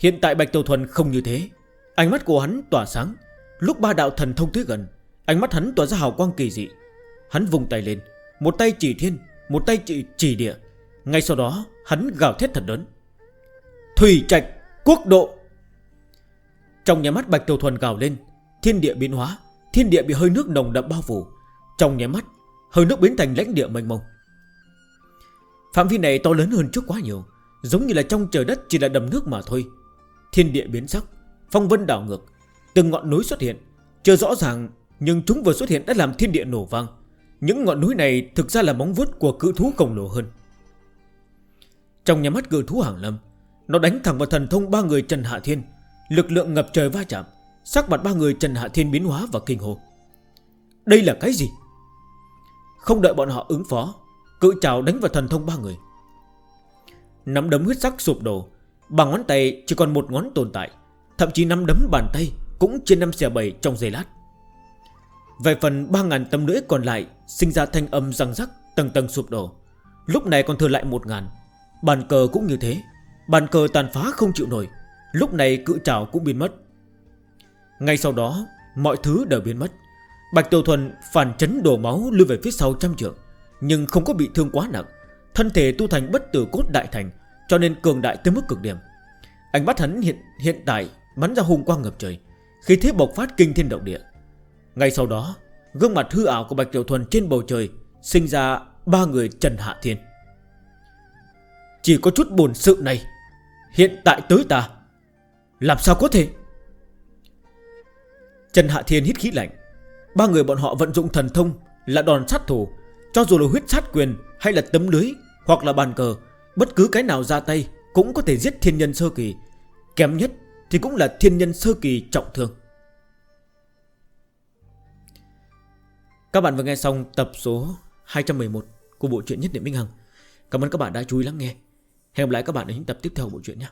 Hiện tại Bạch Tiểu Thuần không như thế. Ánh mắt của hắn tỏa sáng. Lúc ba đạo thần thông tới gần Ánh mắt hắn tỏa ra hào quang kỳ dị. Hắn vùng tay lên Một tay chỉ thiên Một tay chỉ, chỉ địa. Ngay sau đó hắn gào thét thật lớn. Thủy trạch quốc độ. Trong nhà mắt Bạch Tiểu Thuần gào lên Thiên địa biến hóa Thiên địa bị hơi nước nồng đậm bao phủ. Trong nhà mắt Hơi nước biến thành lãnh địa mênh mông. Phạm vi này to lớn hơn trước quá nhiều Giống như là trong trời đất chỉ là đầm nước mà thôi. Thiên địa biến sắc, Phong vân đảo ngược, Từng ngọn núi xuất hiện. Chưa rõ ràng, Nhưng chúng vừa xuất hiện đã làm thiên địa nổ vang. Những ngọn núi này thực ra là móng vuốt của cự thú khổng lồ hơn. Trong nhà mắt cự thú hàng lâm, Nó đánh thẳng vào thần thông ba người Trần Hạ Thiên. Lực lượng ngập trời va chạm, Sắc mặt ba người Trần Hạ Thiên biến hóa và kinh hồn Đây là cái gì? Không đợi bọn họ ứng phó, Cự trào đánh vào thần thông ba người. Nắm đấm huyết sắc sụp đổ Bằng ngón tay chỉ còn một ngón tồn tại, Thậm chí nắm đấm bàn tay Cũng trên năm xe bảy trong giây lát. Vài phần 3.000 tấm lưỡi còn lại Sinh ra thanh âm răng rắc, Tầng tầng sụp đổ. Lúc này còn thừa lại 1.000 Bàn cờ cũng như thế, Bàn cờ tàn phá không chịu nổi, Lúc này cự trảo cũng biến mất. Ngay sau đó, Mọi thứ đều biến mất. Bạch Tiểu Thuần phản chấn đổ máu lưu về phía sau trăm trượng, Nhưng không có bị thương quá nặng. Thân thể tu thành bất tử cốt đại thành cho nên cường đại tới mức cực điểm. Ánh mắt hắn hiện hiện tại Bắn ra hung quang ngập trời Khi thế bộc phát kinh thiên động địa. Ngay sau đó, Gương mặt hư ảo của Bạch Tiểu Thuần trên bầu trời Sinh ra ba người Trần Hạ Thiên. Chỉ có chút buồn sự này Hiện tại tới ta. Làm sao có thể? Trần Hạ Thiên hít khí lạnh. Ba người bọn họ vận dụng thần thông Là đòn sát thủ, Cho dù là huyết sát quyền hay là tấm lưới Hoặc là bàn cờ Bất cứ cái nào ra tay Cũng có thể giết thiên nhân sơ kỳ. Kém nhất thì cũng là thiên nhân sơ kỳ trọng thương. Các bạn vừa nghe xong tập số 211 của bộ truyện Nhất Niệm Minh Hằng. Cảm ơn các bạn đã chú ý lắng nghe. Hẹn gặp lại các bạn ở những tập tiếp theo của bộ truyện nhé.